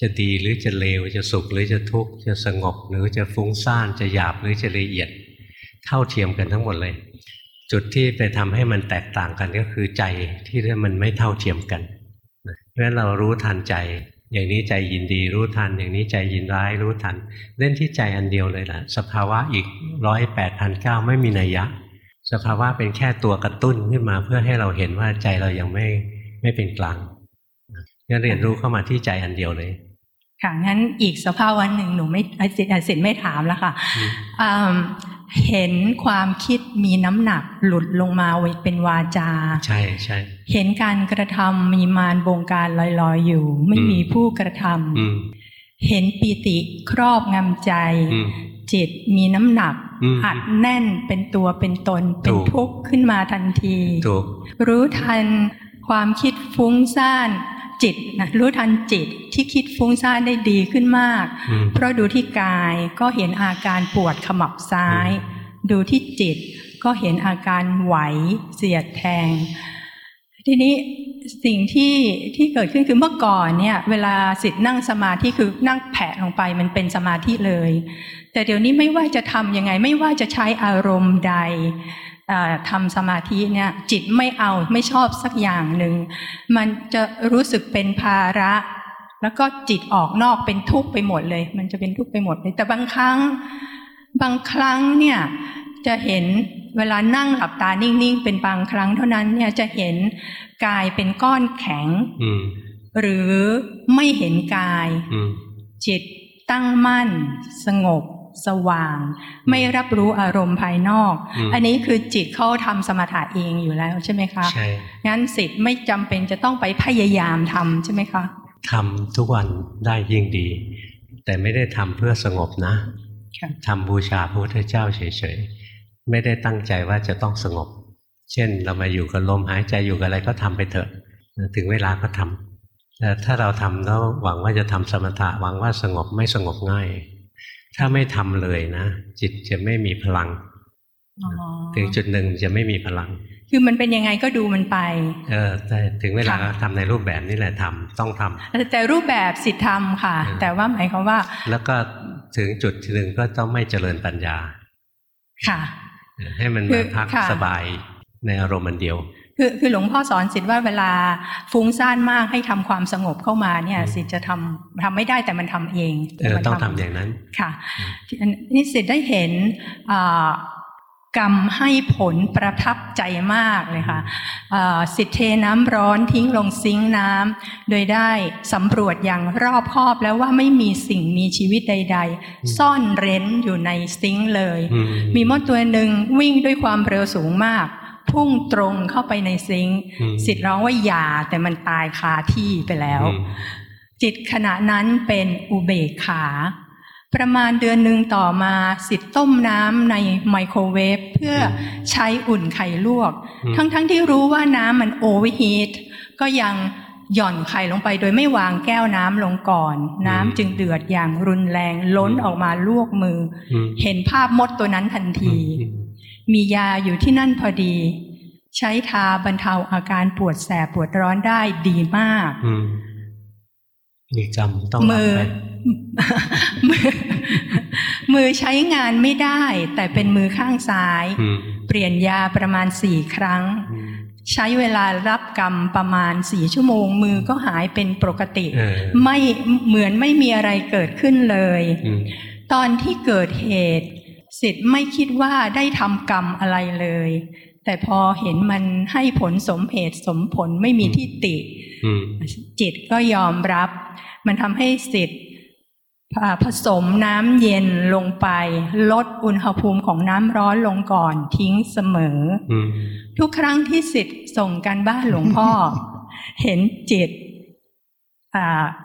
จะดีหรือจะเลวจะสุขหรือจะทุกข์จะสงบหรือจะฟุ้งซ่านจะหยาบหรือจะละเอียด เท่าเทียมกันทั้งหมดเลย จุดที่ไปทำให้มันแตกต่างกันก็คือใจที่มันไม่เท่าเทียมกันนะเพราะฉะนั้นเรารู้ทันใจ อย่างนี้ใจยินดีรู้ทัน อย่างนี้ใจยินร้ายรู้ทัน เล่นที่ใจอันเดียวเลยล่ะ สภาวะอีกร้อยแปดพันเก้าไม่มีนัยยะ สภาวะเป็นแค่ตัวกระตุ้นขึ้นมาเพื่อให้เราเห็นว่าใจเรายังไม่ไม่เป็นกลางงั้นเรียนรู้เข้ามาที่ใจอันเดียวเลยค่ะงั้นอีกสภาวะหนึ่งหนูไม่อาสิทธิ์อาสิทธิ์ไม่ถามแล้วค่ะอืมอืม เห็นความคิดมีน้ำหนักหลุดลงมาไว้เป็นวาจา ใช่ใช่เห็นการกระทำมีมารบงการลอยๆอยู่ ไม่อืมมีผู้กระทำอืมเห็นปีติครอบงำใจอืมจิตมีน้ำหนักอืมอัดแน่นเป็นตัวเป็นตนเป็นถูกทุกข์ขึ้นมาทันทีถูกรู้ทันความคิดฟุ้งซ่าน จิตนะรู้ทันจิตที่คิดฟุ้งซ่านได้ดีขึ้นมากอืมเพราะดูที่กายก็เห็นอาการปวดขมับซ้าย ดูที่จิตก็เห็นอาการไหวเสียดแทง ทีนี้สิ่งที่ที่เกิดขึ้นคือเมื่อก่อนเนี่ยเวลาสิทธิ์นั่งสมาธิคือนั่งแผ่ลงไปมันเป็นสมาธิเลย แต่เดี๋ยวนี้ไม่ว่าจะทำยังไงไม่ว่าจะใช้อารมณ์ใดเอ่อ ทำสมาธิเนี่ยจิตไม่เอาไม่ชอบสักอย่างหนึ่ง มันจะรู้สึกเป็นภาระ แล้วก็จิตออกนอกเป็นทุกข์ไปหมดเลย มันจะเป็นทุกข์ไปหมดเลยแต่บางครั้ง บางครั้งเนี่ยจะเห็นเวลานั่งหลับตานิ่งๆ เป็นบางครั้งเท่านั้นเนี่ยจะเห็นกายเป็นก้อนแข็งอืมหรือไม่เห็นกายอืมจิตตั้งมั่น สงบ สว่าง ไม่รับรู้อารมณ์ภายนอกอืมอันนี้คือจิตเขาทำสมถะเองอยู่แล้วใช่ไหมคะใช่งั้นสิทธิ์ไม่จำเป็นจะต้องไปพยายามทำใช่ไหมคะทำทุกวันได้ยิ่งดี แต่ไม่ได้ทำเพื่อสงบนะค่ะทำบูชาพระพุทธเจ้าเฉยๆไม่ได้ตั้งใจว่าจะต้องสงบ เช่นเรามาอยู่กับลมหายใจอยู่กับอะไรก็ทำไปเถอะ ถึงเวลาก็ทำแต่ถ้าเราทำแล้วหวังว่าจะทำสมถะหวังว่าสงบไม่สงบง่าย ถ้าไม่ทำเลยนะจิตจะไม่มีพลังอ๋อถึงจุดหนึ่งจะไม่มีพลัง คือมันเป็นยังไงก็ดูมันไป เออแต่ถึงเวลาค่ะทำในรูปแบบนี้แหละทำต้องทำแต่รูปแบบสิทธิธรรมค่ะอืมแต่ว่าหมายความว่า แล้วก็ถึงจุดหนึ่งก็ต้องไม่เจริญปัญญา ค่ะ ให้มันคืมาอพักค่ะสบายในอารมณ์อันเดียว คือคือหลวงพ่อสอนสิทธิ์ว่าเวลาฟุ้งซ่านมากให้ทำความสงบเข้ามาเนี่ยอืมสิทธิ์จะทำทำไม่ได้แต่มันทำเองเออมันต้องทำอย่างนั้นค่ะที่อันนี่สิทธิ์ได้เห็นอ่ากรรมให้ผลประทับใจมากเลยค่ะอ่าสิทธิ์เทน้ำร้อนทิ้งลงซิงค์น้ำโดยได้สำรวจอย่างรอบคอบแล้วว่าไม่มีสิ่งมีชีวิตใด ๆ ซ่อนเร้นอยู่ในซิงค์เลยอืมีมดตัวหนึ่งวิ่งด้วยความเร็วสูงมาก พุ่งตรงเข้าไปในซิงค์อืมสิทธิ์ร้องว่าอย่าแต่มันตายคาที่ไปแล้วอืมจิตขณะนั้นเป็นอุเบกขา ประมาณเดือนหนึ่งต่อมาศิษย์ต้มน้ำในไมโครเวฟเพื่อใช้อุ่นไข่ลวกอืมทั้งๆที่รู้ว่าน้ำมัน overheat ก็ยังหย่อนไข่ลงไปโดยไม่วางแก้วน้ำลงก่อน น้ำจึงเดือดอย่างรุนแรงล้นออกมาลวกมืออืมเห็นภาพมดตัวนั้นทันทีอื มมียาอยู่ที่นั่นพอดี ใช้ทาบรรเทาอาการปวดแสบปวดร้อนได้ดีมากอืมมีกรรมต้องรับมือไปมือมือใช้งานไม่ได้ แต่เป็นมือข้างซ้ายอืมเปลี่ยนยาประมาณสี่ครั้งอืมใช้เวลารับกรรมประมาณสี่ชั่วโมง มือก็หายเป็นปกติเออไม่เหมือนไม่มีอะไรเกิดขึ้นเลยอืมตอนที่เกิดเหตุ สิทธิ์ไม่คิดว่าได้ทำกรรมอะไรเลย แต่พอเห็นมันให้ผลสมเหตุสมผลไม่มีที่ติ จิตก็ยอมรับ มันทำให้สิทธิ์ผสมน้ำเย็นลงไป ลดอุณหภูมิของน้ำร้อนลงก่อนทิ้งเสมอ ทุกครั้งที่สิทธิ์ส่งการบ้านหลวงพ่อ เห็นจิต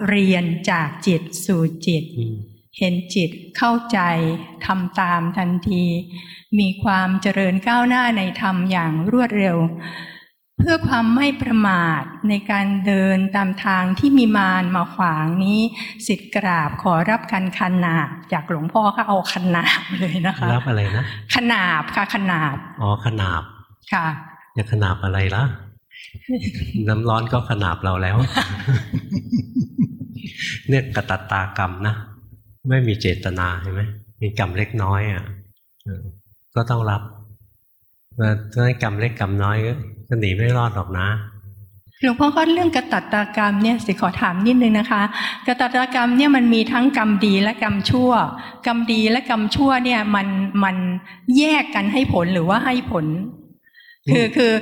เรียนจากจิตสู่จิต เห็นจิตเข้าใจทำตามทันที มีความเจริญก้าวหน้าในธรรมอย่างรวดเร็ว เพื่อความไม่ประมาทในการเดินตามทางที่มีมารมาขวางนี้สิทธิ์กราบขอรับการขนาบจากหลวงพ่อก็เอาขนาบเลยนะคะรับอะไรนะขนาบค่ะขนาบอ๋อขนาบค่ะจะขนาบอะไรล่ะ น้ำร้อนก็ขนาบเราแล้ว เนี่ยกตัตตากรรมนะ ไม่มีเจตนาเห็นไหมมีกรรมเล็กน้อยอะก็ต้องรับถ้ากรรมเล็กกรรมน้อยก็หนีไม่รอดหรอกนะหลวงพ่อก็เรื่องกตัตากรรมเนี่ยสิขอถามนิดนึงนะคะกตัตตากรรมเนี่ยมันมีทั้งกรรมดีและกรรมชั่ว กรรมดีและกรรมชั่วเนี่ยมันมันแยกกันให้ผลหรือว่าให้ผล คือคือ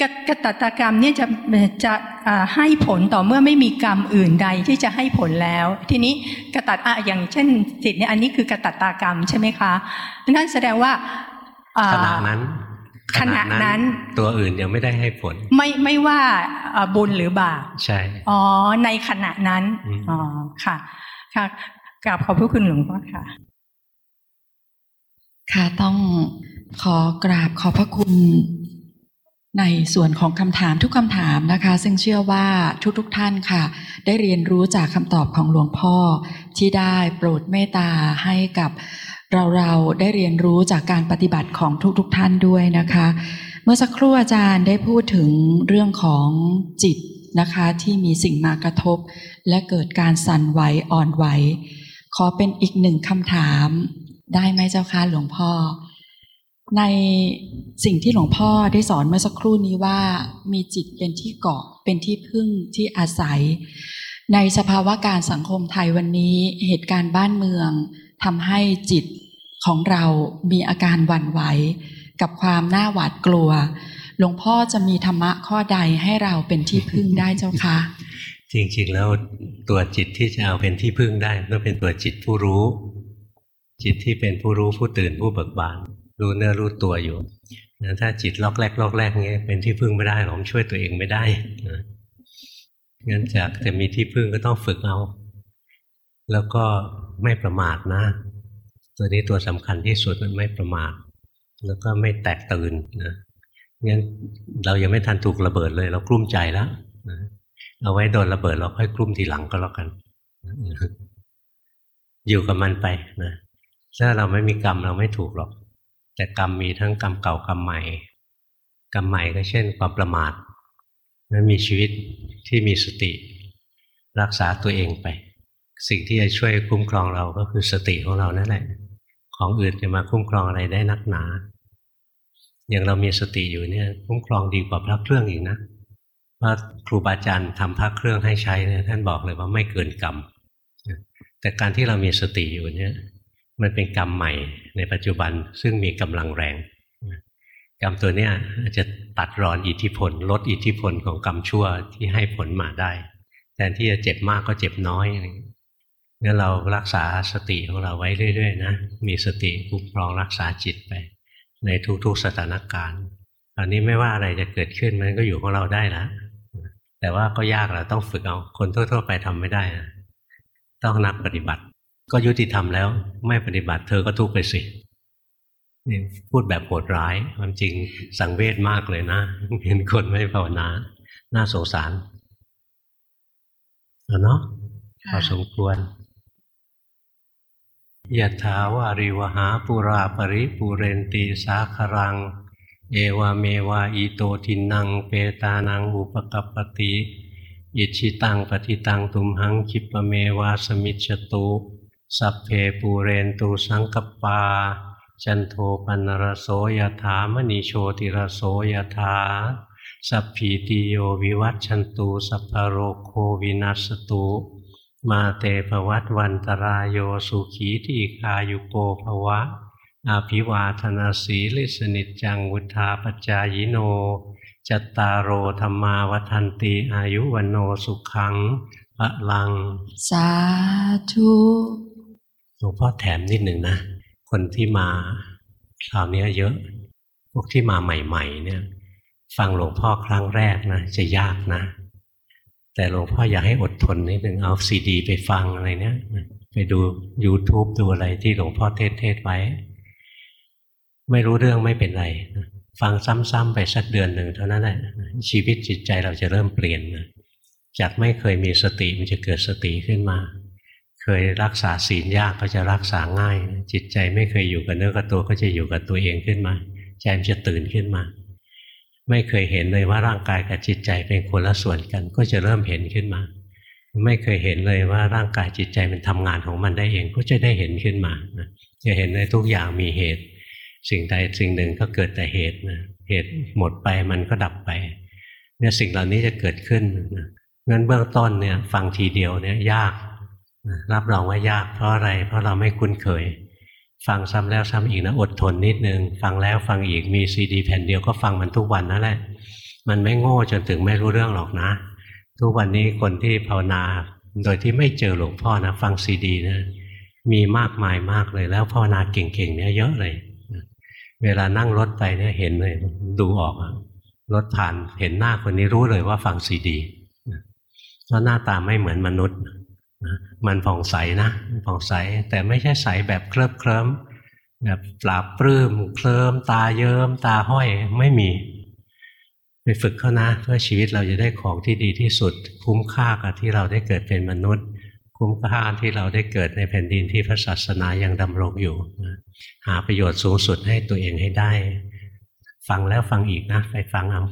กกตัตตากรรมเนี่ยจะจะอ่าให้ผลต่อเมื่อไม่มีกรรมอื่นใดที่จะให้ผลแล้ว ทีนี้กตัตอะอย่างเช่นสิทธิ์เนี่ยอันนี้คือกตัตตากรรมใช่ไหมคะนั่นแสดงว่าอ่าขณะนั้นขณะนั้นตัวอื่นยังไม่ได้ให้ผล ไม่ไม่ว่าอ่าบุญหรือบาปใช่อ๋อในขณะนั้นอืมอ๋อค่ะ ค่ะกราบขอบพระคุณหลวงพ่อค่ะ ค่ะต้องขอกราบขอบพระคุณ ในส่วนของคำถามทุกคำถามนะคะ ซึ่งเชื่อว่าทุกๆทท่านค่ะ ได้เรียนรู้จากคำตอบของหลวงพ่อ ที่ได้โปรดเมตตาให้กับเราเราได้เรียนรู้จากการปฏิบัติของทุกๆทท่านด้วยนะคะ เมื่อสักครู่อาจารย์ได้พูดถึงเรื่องของจิตนะคะที่มีสิ่งมากระทบ และเกิดการสั่นไหวอ่อนไหว ขอเป็นอีกหนึ่งคำถาม ได้ไหมเจ้าค่ะหลวงพ่อ ในสิ่งที่หลวงพ่อได้สอนเมื่อสักครู่นี้ว่ามีจิตเป็นที่เกาะเป็นที่พึ่งที่อาศัย ในสภาวะการสังคมไทยวันนี้เหตุการณ์บ้านเมืองทำให้จิตของเรามีอาการหวั่นไหว กับความน่าหวาดกลัว หลวงพ่อจะมีธรรมะข้อใดให้เราเป็นที่พึ่งได้เจ้าคะ จริงๆแล้วตัวจิตที่จะเอาเป็นที่พึ่งได้ต้องเป็นตัวจิตผู้รู้ จิตที่เป็นผู้รู้ผู้ตื่นผู้เบิกบาน รู้เนื้อรู้ตัวอยู่นะถ้าจิตล็อกแรกล็อกแรกเงี้ยเป็นที่พึ่งไม่ได้หรอกมันช่วยตัวเองไม่ได้นะงั้นจากจะมีที่พึ่งก็ต้องฝึกเอา แล้วก็ไม่ประมาทนะ ตัวนี้ตัวสำคัญที่สุดมันไม่ประมาท แล้วก็ไม่แตกตื่นนะงั้นเรายังไม่ทันถูกระเบิดเลย เรากลุ้มใจแล้วนะเอาไว้โดนระเบิดเราค่อยกลุ้มทีหลังก็แล้วกัน อยู่กับมันไปนะถ้าเราไม่มีกรรมเราไม่ถูกหรอก แต่กรรมมีทั้งกรรมเก่ากรรมใหม่ กรรมใหม่ก็เช่นความประมาทนั้นมีชีวิตที่มีสติ รักษาตัวเองไป สิ่งที่จะช่วยคุ้มครองเราก็คือสติของเรานั่นแหละ ของอื่นจะมาคุ้มครองอะไรได้นักหนา อย่างเรามีสติอยู่เนี่ยคุ้มครองดีกว่าพระเครื่องอีกนะพราะครูบาอาจารย์ทำพระเครื่องให้ใช้เนี่ยท่านบอกเลยว่าไม่เกินกรรมแต่การที่เรามีสติอยู่เนี่ย มันเป็นกรรมใหม่ในปัจจุบันซึ่งมีกำลังแรง กรรมตัวเนี้ยอาจจะตัดรอนอิทธิพล ลดอิทธิพลของกรรมชั่วที่ให้ผลมาได้แทนที่จะเจ็บมากก็เจ็บน้อยงั้นเรารักษาสติของเราไว้เรื่อยๆนะมีสติคุ้มครองรักษาจิตไป ในทุกๆสถานการณ์ตอนนี้ไม่ว่าอะไรจะเกิดขึ้นมันก็อยู่ของเราได้แล้วแต่ว่าก็ยากเราต้องฝึกเอาคนทั่วๆไปทำไม่ได้นะต้องนักปฏิบัติ ก็ยุติธรรมแล้ว ไม่ปฏิบัติเธอก็ทุกข์ไปสินี่พูดแบบโหดร้าย ความจริงสังเวชมากเลยนะ เห็นคนไม่ภาวนา น่าสงสารเนาะพอสมควรยะถาวาริวะหาปูรา ปะริปูเรนติ สาคะรัง เอวะเมวะอิโตทินนัง เปตานังอุปะกัปปะติ อิจฉิตังปัตถิตัง ตุมหัง ขิปปะเมวะ สะมิชฌะตุ สัพเพปูเรนตุ สังกัปปา จันโทปัณณะระโส ยะถา มะณิ โชติระโส ยะถาสัพพีติโยวิวัตชันตูสัพพโรโควินัสตุมาเตภวัตวันตรายโยสุขีทีคายุโกภวะ อาภิวาธนาสีลิสนิจจังวุธาปจายโนจตตารโอธรรมาวันติอายุวันโนสุขังพระลัง สาธุ หลวงพ่อแถมนิดหนึ่งนะ คนที่มาคราวนี้เยอะ พวกที่มาใหม่ ๆ เนี่ย ฟังหลวงพ่อครั้งแรกนะจะยากนะ แต่หลวงพ่ออยากให้อดทนนิดหนึ่งเอาซีดี ไปฟังอะไรเนี่ยไปดู YouTube ดูอะไรที่หลวงพ่อเทศเทศไว้ ไม่รู้เรื่องไม่เป็นไร ฟังซ้ำๆไปสักเดือนหนึ่งเท่านั้นแหละชีวิตจิตใจเราจะเริ่มเปลี่ยนนะจากไม่เคยมีสติมันจะเกิดสติขึ้นมา เคยรักษาศีลยากก็จะรักษาง่าย จิตใจไม่เคยอยู่กับเนื้อกับตัวก็จะอยู่กับตัวเองขึ้นมาใจมันจะตื่นขึ้นมา ไม่เคยเห็นเลยว่าร่างกายกับจิตใจเป็นคนละส่วนกัน ก็จะเริ่มเห็นขึ้นมา ไม่เคยเห็นเลยว่าร่างกายจิตใจมันทำงานของมันได้เองก็จะได้เห็นขึ้นมาจะเห็นในทุกอย่างมีเหตุ สิ่งใดสิ่งหนึ่งก็เกิดแต่เหตุนะเหตุหมดไปมันก็ดับไปเนี่ยสิ่งเหล่านี้จะเกิดขึ้นนะงั้นเบื้องต้นเนี่ยฟังทีเดียวเนี่ยยาก รับรองว่ายากเพราะอะไร เพราะเราไม่คุ้นเคย ฟังซ้ำแล้วซ้ำอีกนะอดทนนิดนึง ฟังแล้วฟังอีกมีซีดีแผ่นเดียวก็ฟังมันทุกวันนั่นแหละ มันไม่โง่จนถึงไม่รู้เรื่องหรอกนะ ทุกวันนี้คนที่ภาวนาโดยที่ไม่เจอหลวงพ่อนะฟังซีดีนะมีมากมายมากเลย แล้วภาวนาเก่งๆเนี่ยเยอะเลย เวลานั่งรถไปเนี่ยเห็นเลย ดูออกรถผ่านเห็นหน้าคนนี้รู้เลยว่าฟังซีดีเพราะหน้าตาไม่เหมือนมนุษย์ มันผ่องใสนะผ่องใสแต่ไม่ใช่ใสแบบเคลิบเคลิ้มแบบปราบปลื้มเคลิ้มตาเยิ้มตาห้อยไม่มี ไปฝึกเขานะ เพื่อชีวิตเราจะได้ของที่ดีที่สุด คุ้มค่ากับที่เราได้เกิดเป็นมนุษย์ คุ้มค่าที่เราได้เกิดในแผ่นดินที่พระศาสนายังดำรงอยู่หาประโยชน์สูงสุดให้ตัวเองให้ได้ ฟังแล้วฟังอีกนะ ไปฟังเอา